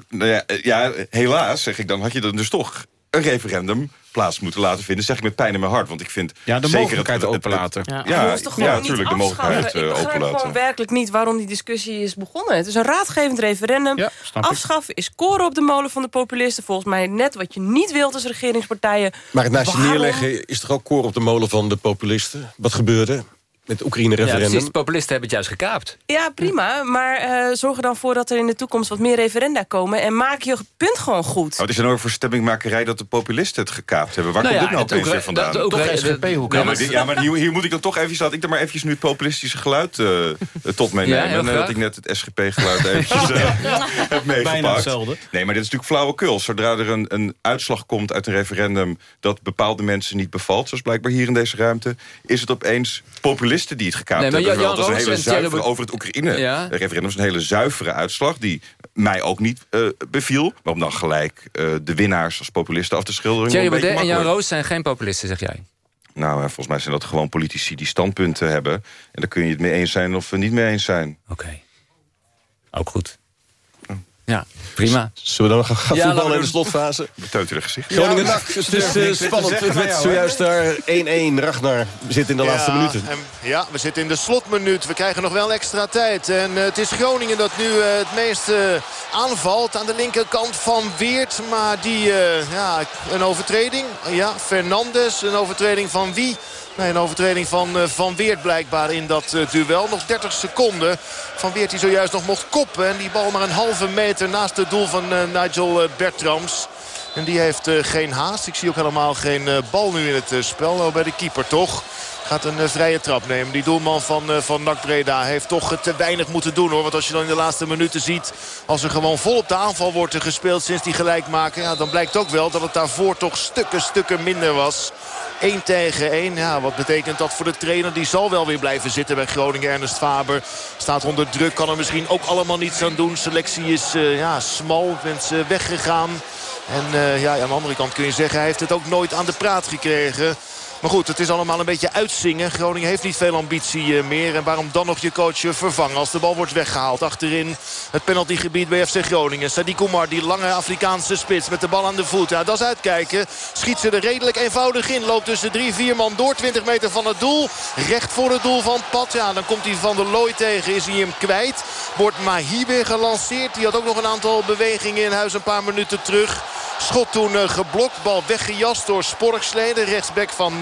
nou ja, ja, helaas, zeg ik dan, had je dan dus toch een referendum plaats moeten laten vinden. zeg ik met pijn in mijn hart. Want ik vind ja, de zeker mogelijkheid het, openlaten. Ja, ja, ja natuurlijk de mogelijkheid uh, openlaten. Ik begrijp gewoon werkelijk niet waarom die discussie is begonnen. Het is een raadgevend referendum. Ja, Afschaffen is koren op de molen van de populisten. Volgens mij net wat je niet wilt als regeringspartijen. Maar het naast je waarom? neerleggen is toch ook koren op de molen van de populisten? Wat gebeurde? Het Ja, Oekraïne-referendum. precies. De populisten hebben het juist gekaapt. Ja, prima. Maar eh, zorg er dan voor dat er in de toekomst wat meer referenda komen. En maak je punt gewoon goed. Oh, het is een over stemmingmakerij dat de populisten het gekaapt hebben. Waar Nou komt ja, dit nou het opeens vandaan? dat- Toch de- SGP-hoek. de- Ja, maar, dit- ja, maar hier, hier moet ik dan toch eventjes... laat ik er maar eventjes nu het populistische geluid eh, tot mee Ja, nemen. Nee, graag. dat ik net het SGP-geluid <laughs> eventjes eh, heb meegepakt. Bijna hetzelfde. Nee, maar dit is natuurlijk flauwekul. Zodra er een, een uitslag komt uit een referendum... dat bepaalde mensen niet bevalt, zoals blijkbaar hier in deze ruimte... is het opeens die het gekaapt Nee, hebben. Jan- het is een hele zuivere over het Oekraïne. Ja. Het referendum is een hele zuivere uitslag... die mij ook niet eh, beviel. Maar om dan gelijk eh, de winnaars als populisten af te schilderen... Thierry Baudet en Jan. Roos zijn geen populisten, zeg jij. Nou, volgens mij zijn dat gewoon politici die standpunten hebben. En daar kun je het mee eens zijn of niet mee eens zijn. Oké. Ook goed. Ja, prima. Zullen we dan gaan gaan Ja, voetballen in de slotfase? Beteuterde gezicht. Groningen Ja, Het is eh, spannend. Het werd zojuist daar 1-1. Ragnar zit in de laatste minuten. en- ja, we zitten in de slotminuut. We krijgen nog wel extra tijd. En eh, het is Groningen dat nu eh, het meest eh, aanvalt. Aan de linkerkant van Weert. Maar die, ja, een overtreding. Ja, Fernandes. Een overtreding van wie? Een overtreding van eh, Van Weert blijkbaar in dat eh, duel. Nog 30 seconden. Van Weert die zojuist nog mocht koppen. En die bal maar een halve meter naast het doel van eh, Nigel Bertrams. En die heeft geen haast. Ik zie ook helemaal geen bal nu in het spel. Nou, bij de keeper toch. Gaat een vrije trap nemen. Die doelman van, van NAC Breda heeft toch te weinig moeten doen hoor. Want als je dan in de laatste minuten ziet. Als er gewoon vol op de aanval wordt gespeeld sinds die gelijk maken. Ja, dan blijkt ook wel dat het daarvoor toch stukken stukken minder was. 1 tegen 1. Ja, wat betekent dat voor de trainer? Die zal wel weer blijven zitten bij Groningen. Ernest Faber staat onder druk. Kan er misschien ook allemaal niets aan doen. Selectie is eh, ja, smal. Mensen weggegaan. En eh, ja, aan de andere kant kun je zeggen... hij heeft het ook nooit aan de praat gekregen. Maar goed, het is allemaal een beetje uitzingen. Groningen heeft niet veel ambitie eh, meer. En waarom dan nog je coach eh, vervangen als de bal wordt weggehaald? Achterin het penaltygebied bij FC Groningen. Sadiq Oumar, die lange Afrikaanse spits met de bal aan de voet. Ja, dat is uitkijken. Schiet ze er redelijk eenvoudig in. Loopt tussen drie, vier man door. 20 meter van het doel. Recht voor het doel van Pat. Ja, dan komt hij van der Looy tegen. Is hij hem kwijt. Wordt Mahi weer gelanceerd. Die had ook nog een aantal bewegingen in huis een paar minuten terug. Schot toen eh, geblokt. Bal weggejast door Sporksleden. Rechtsback van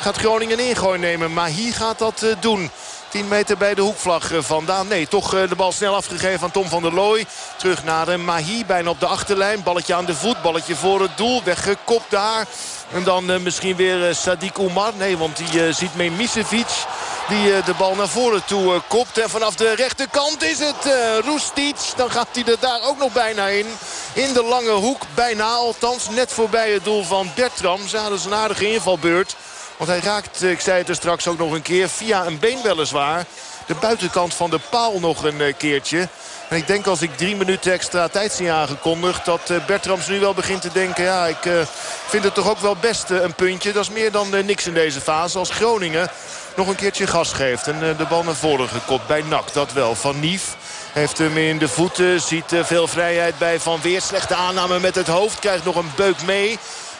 Gaat Groningen ingooi nemen. Mahi gaat dat eh, doen. 10 meter bij de hoekvlag eh, vandaan. Nee, toch eh, de bal snel afgegeven aan Tom van der Looy. Terug naar Mahi, bijna op de achterlijn. Balletje aan de voet, balletje voor het doel. Weggekopt daar. En dan misschien weer Sadiq Oumar. Nee, want die ziet Memisevic. Die eh, de bal naar voren toe eh, kopt. En vanaf de rechterkant is het eh Roestic. Dan gaat hij er daar ook nog bijna in. In de lange hoek. Bijna althans. Net voorbij het doel van Bertram. Ze hadden een aardige invalbeurt. Want hij raakt, ik zei het er straks ook nog een keer, via een been weliswaar. De buitenkant van de paal nog een keertje. En ik denk als ik drie minuten extra tijd zie aangekondigd... dat Bertrams nu wel begint te denken... ja, ik vind het toch ook wel best een puntje. Dat is meer dan niks in deze fase. Als Groningen nog een keertje gas geeft. En eh, de bal naar voren gekopt bij NAC, dat wel. Van Nief heeft hem in de voeten. Ziet veel vrijheid bij Van Weer. Slechte aanname met het hoofd. Krijgt nog een beuk mee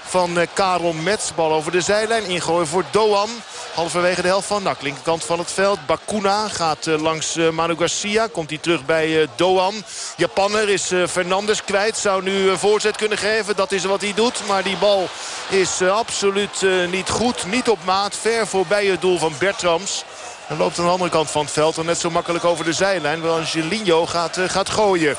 van eh, Karel Mets. Bal over de zijlijn. Ingooien voor Doan. Halverwege de helft van NAC. Linkerkant van het veld. Bakuna gaat eh, langs eh, Manu Garcia. Komt hij terug bij Doan. Japanner is Fernandes kwijt. Zou nu voorzet kunnen geven. Dat is wat hij doet. Maar die bal is absoluut niet goed. Niet op maat. Ver voorbij het doel van Bertrams. En loopt aan de andere kant van het veld. En net zo makkelijk over de zijlijn. Wel Angelino gaat, gaat gooien.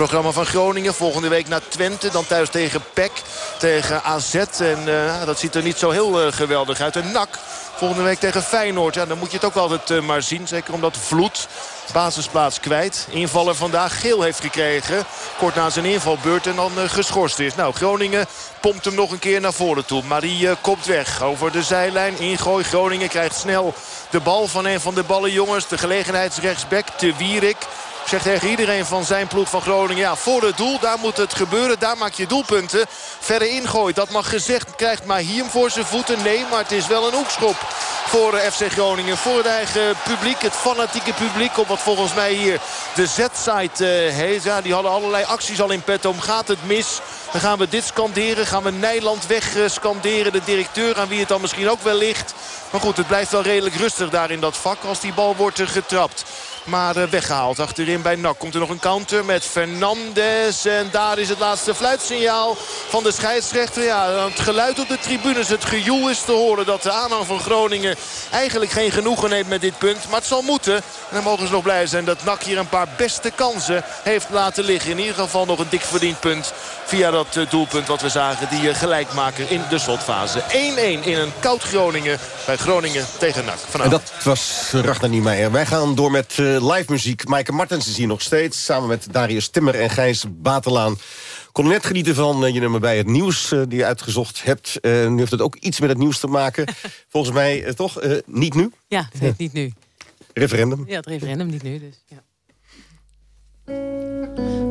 Programma van Groningen. Volgende week naar Twente. Dan thuis tegen PEC. Tegen AZ. En eh, dat ziet er niet zo heel eh, geweldig uit. En NAC. Volgende week tegen Feyenoord. Ja, dan moet je het ook altijd eh, maar zien. Zeker omdat Vloed basisplaats kwijt. Invaller vandaag geel heeft gekregen. Kort na zijn invalbeurt en dan geschorst is. Nou, Groningen pompt hem nog een keer naar voren toe. Marie eh, komt weg over de zijlijn. Ingooi. Groningen krijgt snel de bal van een van de ballenjongens. De gelegenheidsrechtsback te Wierik. Ik zeg tegen iedereen van zijn ploeg van Groningen. Ja, voor het doel, daar moet het gebeuren. Daar maak je doelpunten. Verder ingooit, dat mag gezegd. Krijgt Mahiem voor zijn voeten. Nee, maar het is wel een hoekschop voor eh, FC Groningen. Voor het eigen publiek, het fanatieke publiek. Op wat volgens mij hier de Z-site eh, heet. Ja, die hadden allerlei acties al in petto. Gaat het mis? Dan gaan we dit scanderen. Gaan we Nijland weg eh, scanderen. De directeur aan wie het dan misschien ook wel ligt. Maar goed, het blijft wel redelijk rustig daar in dat vak als die bal wordt getrapt. Maar eh, weggehaald achterin bij NAC. Komt er nog een counter met Fernandes. En daar is het laatste fluitsignaal van de scheidsrechter. Ja, het geluid op de tribunes, het gejoel is te horen... dat de aanhang van Groningen eigenlijk geen genoegen neemt met dit punt. Maar het zal moeten. En dan mogen ze nog blij zijn dat NAC hier een paar beste kansen heeft laten liggen. In ieder geval nog een dik verdiend punt via dat eh, doelpunt wat we zagen. Die eh, gelijkmaker in de slotfase. 1-1 in een koud Groningen bij Groningen tegen NAC. En Vanavond. dat was Ragnar Niemeyer. Wij gaan door met eh, live muziek. Maaike Martens is hier nog steeds. Samen met Darius Timmer en Gijs Batelaan. Kon net genieten van eh, je nummer bij het nieuws eh, die je uitgezocht hebt. Eh, nu heeft het ook iets met het nieuws te maken. <laughs> Volgens mij toch niet nu. Ja, het heet niet nu. Referendum. Ja, het referendum niet nu, dus ja.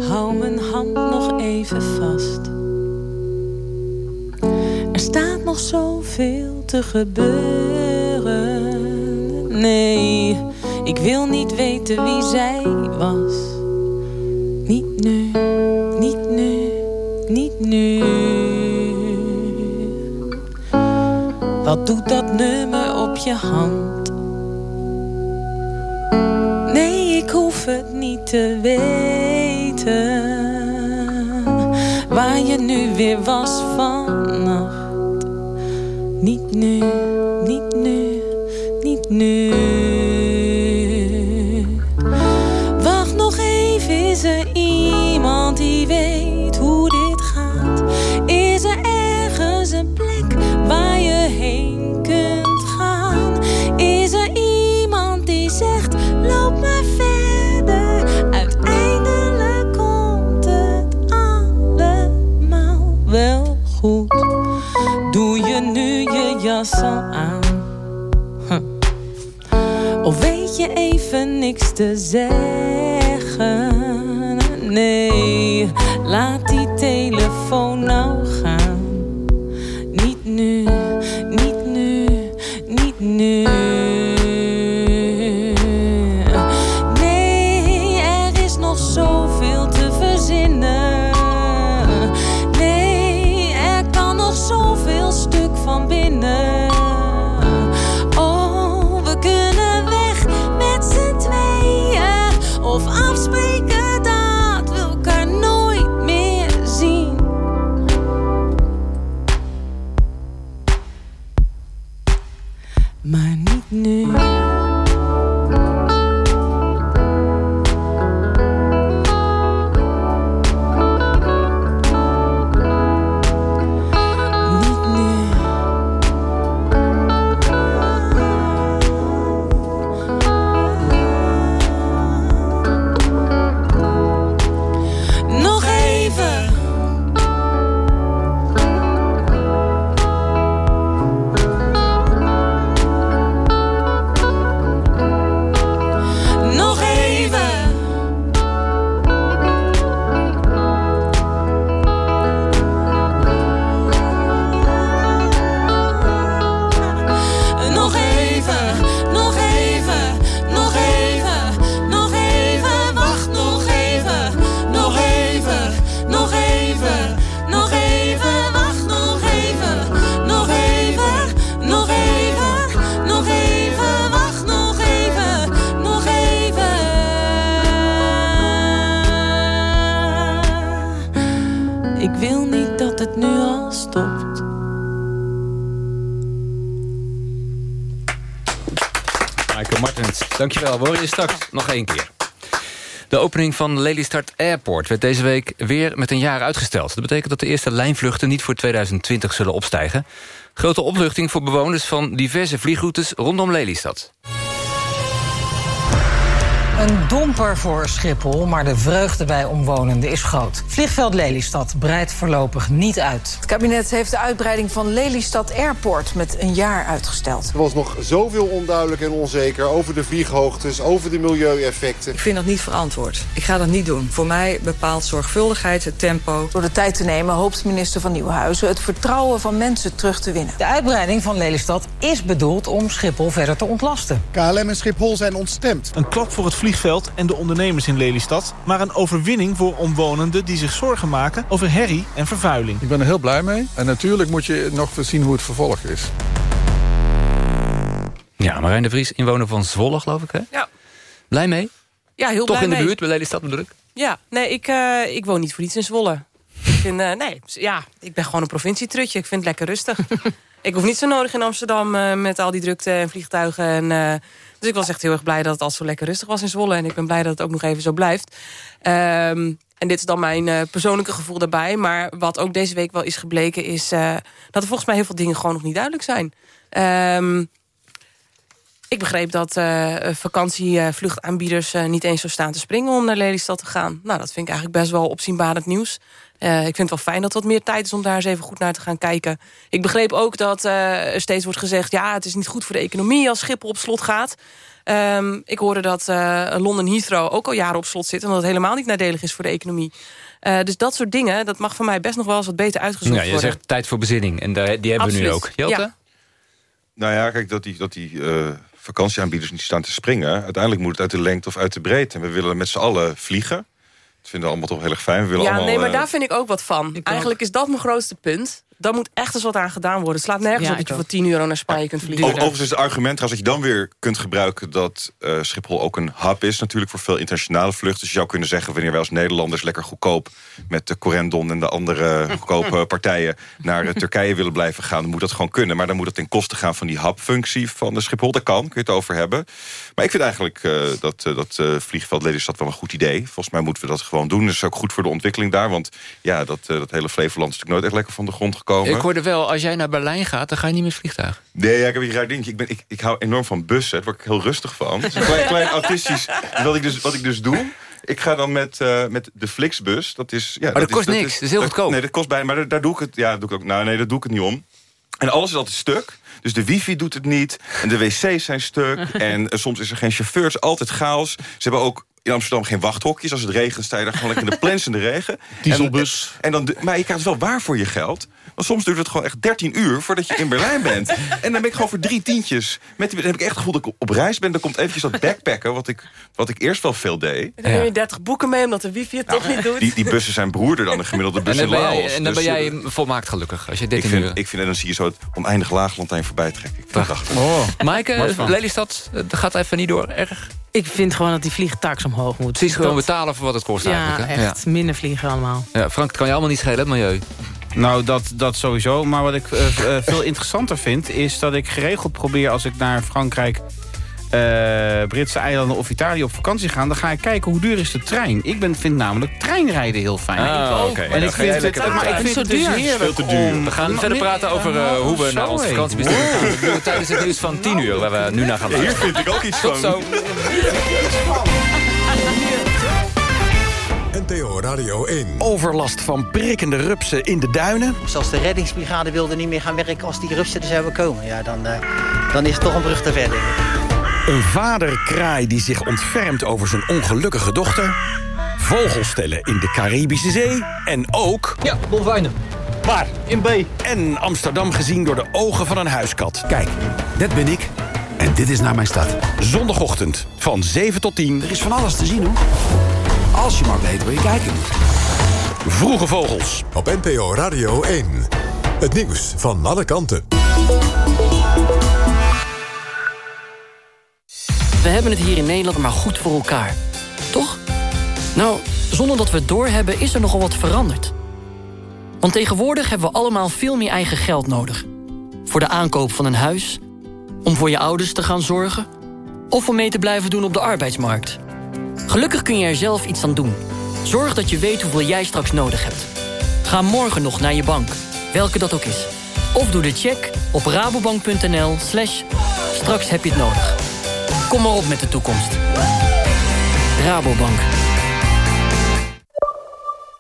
Hou mijn hand nog even vast. Er staat nog zoveel te gebeuren. Nee, ik wil niet weten wie zij was. Niet nu, niet nu, niet nu. Wat doet dat nummer op je hand? Nee, ik hoef het niet te weten. Waar je nu weer was vannacht. Niet nu, niet nu, nu. Wacht nog even, is er iemand die weet hoe dit gaat? Is er ergens een plek waar je heen kunt gaan? Is er iemand die zegt, even niks te zeggen? Dankjewel. We horen je straks nog één keer. De opening van Lelystad Airport werd deze week weer met een jaar uitgesteld. Dat betekent dat de eerste lijnvluchten niet voor 2020 zullen opstijgen. Grote opluchting voor bewoners van diverse vliegroutes rondom Lelystad. Een domper voor Schiphol, maar de vreugde bij omwonenden is groot. Vliegveld Lelystad breidt voorlopig niet uit. Het kabinet heeft de uitbreiding van Lelystad Airport met een jaar uitgesteld. Er was nog zoveel onduidelijk en onzeker over de vlieghoogtes, over de milieueffecten. Ik vind dat niet verantwoord. Ik ga dat niet doen. Voor mij bepaalt zorgvuldigheid het tempo. Door de tijd te nemen hoopt minister van Nieuwenhuizen het vertrouwen van mensen terug te winnen. De uitbreiding van Lelystad is bedoeld om Schiphol verder te ontlasten. KLM en Schiphol zijn ontstemd. Een klap voor het vliegveld en de ondernemers in Lelystad... maar een overwinning voor omwonenden die zich zorgen maken over herrie en vervuiling. Ik ben er heel blij mee. En natuurlijk moet je nog zien hoe het vervolg is. Ja, Marijn de Vries, inwoner van Zwolle, geloof ik, hè? Ja. Blij mee? Ja, heel Toch blij in de mee. buurt, bij Lelystad ik? Ja, nee, ik, eh, ik woon niet voor iets in Zwolle. Ik vind, eh, nee, ja, ik ben gewoon een provincietrutje. Ik vind het lekker rustig. <laughs> ik hoef niet zo nodig in Amsterdam eh, met al die drukte en vliegtuigen. En, eh, dus ik was echt heel erg blij dat het al zo lekker rustig was in Zwolle. En ik ben blij dat het ook nog even zo blijft. Ehm, en dit is dan mijn eh, persoonlijke gevoel daarbij. Maar wat ook deze week wel is gebleken... is eh, dat er volgens mij heel veel dingen gewoon nog niet duidelijk zijn. Ehm, ik begreep dat eh vakantievluchtaanbieders eh, niet eens zo staan te springen om naar Lelystad te gaan. Nou, dat vind ik eigenlijk best wel opzienbarend nieuws. Eh, ik vind het wel fijn dat wat meer tijd is om daar eens even goed naar te gaan kijken. Ik begreep ook dat eh, er steeds wordt gezegd... ja, het is niet goed voor de economie als Schiphol op slot gaat. Ehm, ik hoorde dat eh London Heathrow ook al jaren op slot zit... en dat het helemaal niet nadelig is voor de economie. Eh, dus dat soort dingen, dat mag voor mij best nog wel eens wat beter uitgezocht Ja, je worden. zegt tijd voor bezinning. En daar- die hebben we nu ook. Jelte? Ja. Nou ja, kijk, dat die, dat die eh, vakantieaanbieders niet staan te springen... uiteindelijk moet het uit de lengte of uit de breedte. En we willen met z'n allen vliegen. Dat vinden we allemaal toch heel erg fijn. We willen Ja, allemaal, nee, maar eh, daar vind ik ook wat van. Eigenlijk is dat mijn grootste punt. Daar moet echt eens wat aan gedaan worden. Het slaat nergens Ja, op dat je voor 10 euro naar Spanje kunt vliegen. Over- Overigens is het argument trouwens dat je dan weer kunt gebruiken... dat eh, Schiphol ook een hub is natuurlijk voor veel internationale vluchten. Dus je zou kunnen zeggen wanneer wij als Nederlanders lekker goedkoop... met de Corendon en de andere <laughs> goedkope partijen naar eh, Turkije willen blijven gaan... dan moet dat gewoon kunnen. Maar dan moet dat ten koste gaan van die hub-functie van de Schiphol. Dat kan, kun je het over hebben. Maar ik vind eigenlijk eh, dat, eh, dat eh, vliegveld Lelystad wel een goed idee. Volgens mij moeten we dat gewoon doen. Dat is ook goed voor de ontwikkeling daar. Want ja, dat, eh, dat hele Flevoland is natuurlijk nooit echt lekker van de grond gekomen. Ik hoorde wel, als jij naar Berlijn gaat, dan ga je niet met vliegtuig. Nee, ja, ik heb een raar dingetje. Ik, ben, ik, ik hou enorm van bussen. Daar word ik heel rustig van. Is klein, klein autistisch. Wat ik, dus, wat ik dus doe... Ik ga dan met, eh, met de Flixbus. Dat is, ja, dat is- kost niks. Dat is heel goedkoop. Nee, dat kost bij. Maar daar, daar doe ik het. Ja, dat doe ik ook. Nou, nee, dat doe ik het niet om. En alles is altijd stuk. Dus de wifi doet het niet. En de wc's zijn stuk. <laughs> en eh, soms is er geen chauffeur. Het is altijd chaos. Ze hebben ook in Amsterdam geen wachthokjes. Als het regent sta je daar gewoon lekker in de <laughs> plensende regen. Dieselbus. En, en dan, maar je krijgt wel waar voor je geld. Want soms duurt het gewoon echt 13 uur voordat je in Berlijn bent. <laughs> En dan ben ik gewoon voor drie tientjes. Met, dan heb ik echt het gevoel dat ik op reis ben. Dan komt eventjes dat backpacken, wat ik, wat ik eerst wel veel deed. Dan neem je 30 boeken mee omdat de wifi het toch niet doet. Nou, Die, die bussen zijn broerder dan de gemiddelde bus En in dan ben Laos. jij, en dan Dus, ben eh, jij volmaakt gelukkig, als je ik 13 vind, uur... ik vind, en dan zie je zo het oneindig laaglandijn voorbij trekken. Ik vind prachtig. Oh. Maaike? Lelystad, dat gaat even niet door, erg. Ik vind gewoon dat die vliegtax omhoog moet. Precies gewoon Dat- betalen voor wat het kost Ja, eigenlijk. Hè? echt. Minder vliegen allemaal. Ja. Ja, Frank, het kan je allemaal niet schelen, het milieu. Nou, dat, dat sowieso. Maar wat ik eh, eh, veel interessanter vind... is dat ik geregeld probeer als ik naar Frankrijk... eh, Britse eilanden of Italië op vakantie ga... dan ga ik kijken hoe duur is de trein. Ik ben, vind namelijk treinrijden heel fijn. Ah. En ik vind het, maar ik vind het dus Veel te duur. om- We gaan verder praten over hoe we naar ons vakantiebestemming gaan. We tijdens het nieuws van 10 uur, waar we nu naar gaan Hier luisteren. vind ik ook iets Tot van. zo. NTO Radio 1. Overlast van prikkende rupsen in de duinen. Zelfs de reddingsbrigade wilde niet meer gaan werken als die rupsen er zouden komen. Ja, dan, eh, dan is het toch een brug te ver, denk ik. Een vaderkraai die zich ontfermt over zijn ongelukkige dochter. Vogelstellen in de Caribische Zee. En ook... Ja, dolfijnen. Waar? In B. En Amsterdam gezien door de ogen van een huiskat. Kijk, dat ben ik. En dit is naar mijn stad. Zondagochtend van 7 tot 10. Er is van alles te zien, hoor. Als je maar weet waar je kijken moet. Vroege vogels. Op NPO Radio 1. Het nieuws van alle kanten. We hebben het hier in Nederland maar goed voor elkaar. Toch? Nou, zonder dat we het doorhebben is er nogal wat veranderd. Want tegenwoordig hebben we allemaal veel meer eigen geld nodig. Voor de aankoop van een huis, om voor je ouders te gaan zorgen... of om mee te blijven doen op de arbeidsmarkt. Gelukkig kun je er zelf iets aan doen. Zorg dat je weet hoeveel jij straks nodig hebt. Ga morgen nog naar je bank, welke dat ook is. Of doe de check op rabobank.nl slash straks heb je het nodig. Kom maar op met de toekomst. Rabobank.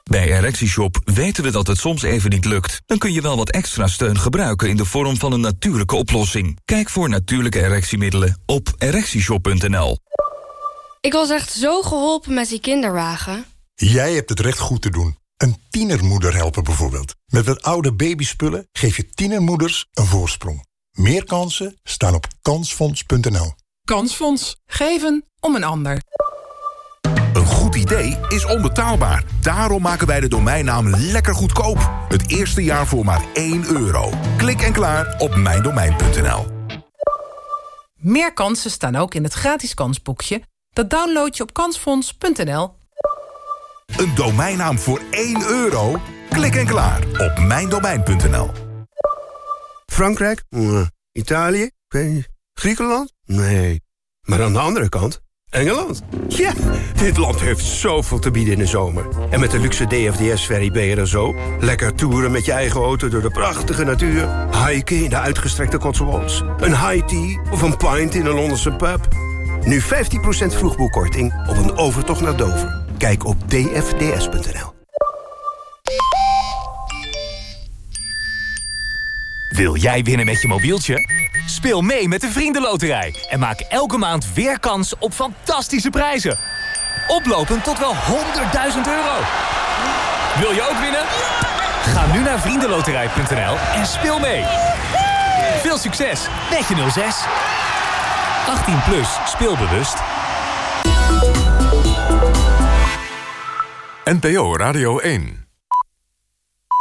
Bij ErectieShop weten we dat het soms even niet lukt. Dan kun je wel wat extra steun gebruiken in de vorm van een natuurlijke oplossing. Kijk voor natuurlijke erectiemiddelen op ErectieShop.nl. Ik was echt zo geholpen met die kinderwagen. Jij hebt het recht goed te doen. Een tienermoeder helpen bijvoorbeeld. Met wat oude babyspullen geef je tienermoeders een voorsprong. Meer kansen staan op kansfonds.nl. Kansfonds. Geven om een ander. Een goed idee is onbetaalbaar. Daarom maken wij de domeinnaam lekker goedkoop. Het eerste jaar voor maar 1 euro. Klik en klaar op mijndomein.nl. Meer kansen staan ook in het gratis kansboekje Dat download je op kansfonds.nl. Een domeinnaam voor 1 euro? Klik en klaar op mijndomein.nl. Frankrijk? Italië? Griekenland? Nee. Maar aan de andere kant, Engeland. Ja, dit land heeft zoveel te bieden in de zomer. En met de luxe DFDS-ferry ben je er zo. Lekker toeren met je eigen auto door de prachtige natuur. Hiken in de uitgestrekte Cotswolds. Een high tea of een pint in een Londense pub. Nu 15% vroegboekkorting op een overtocht naar Dover. Kijk op dfds.nl. Wil jij winnen met je mobieltje? Speel mee met de Vriendenloterij en maak elke maand weer kans op fantastische prijzen. Oplopend tot wel 100.000 euro. Wil je ook winnen? Ga nu naar vriendenloterij.nl en speel mee. Veel succes met je 06. 18 plus, speelbewust. NPO Radio 1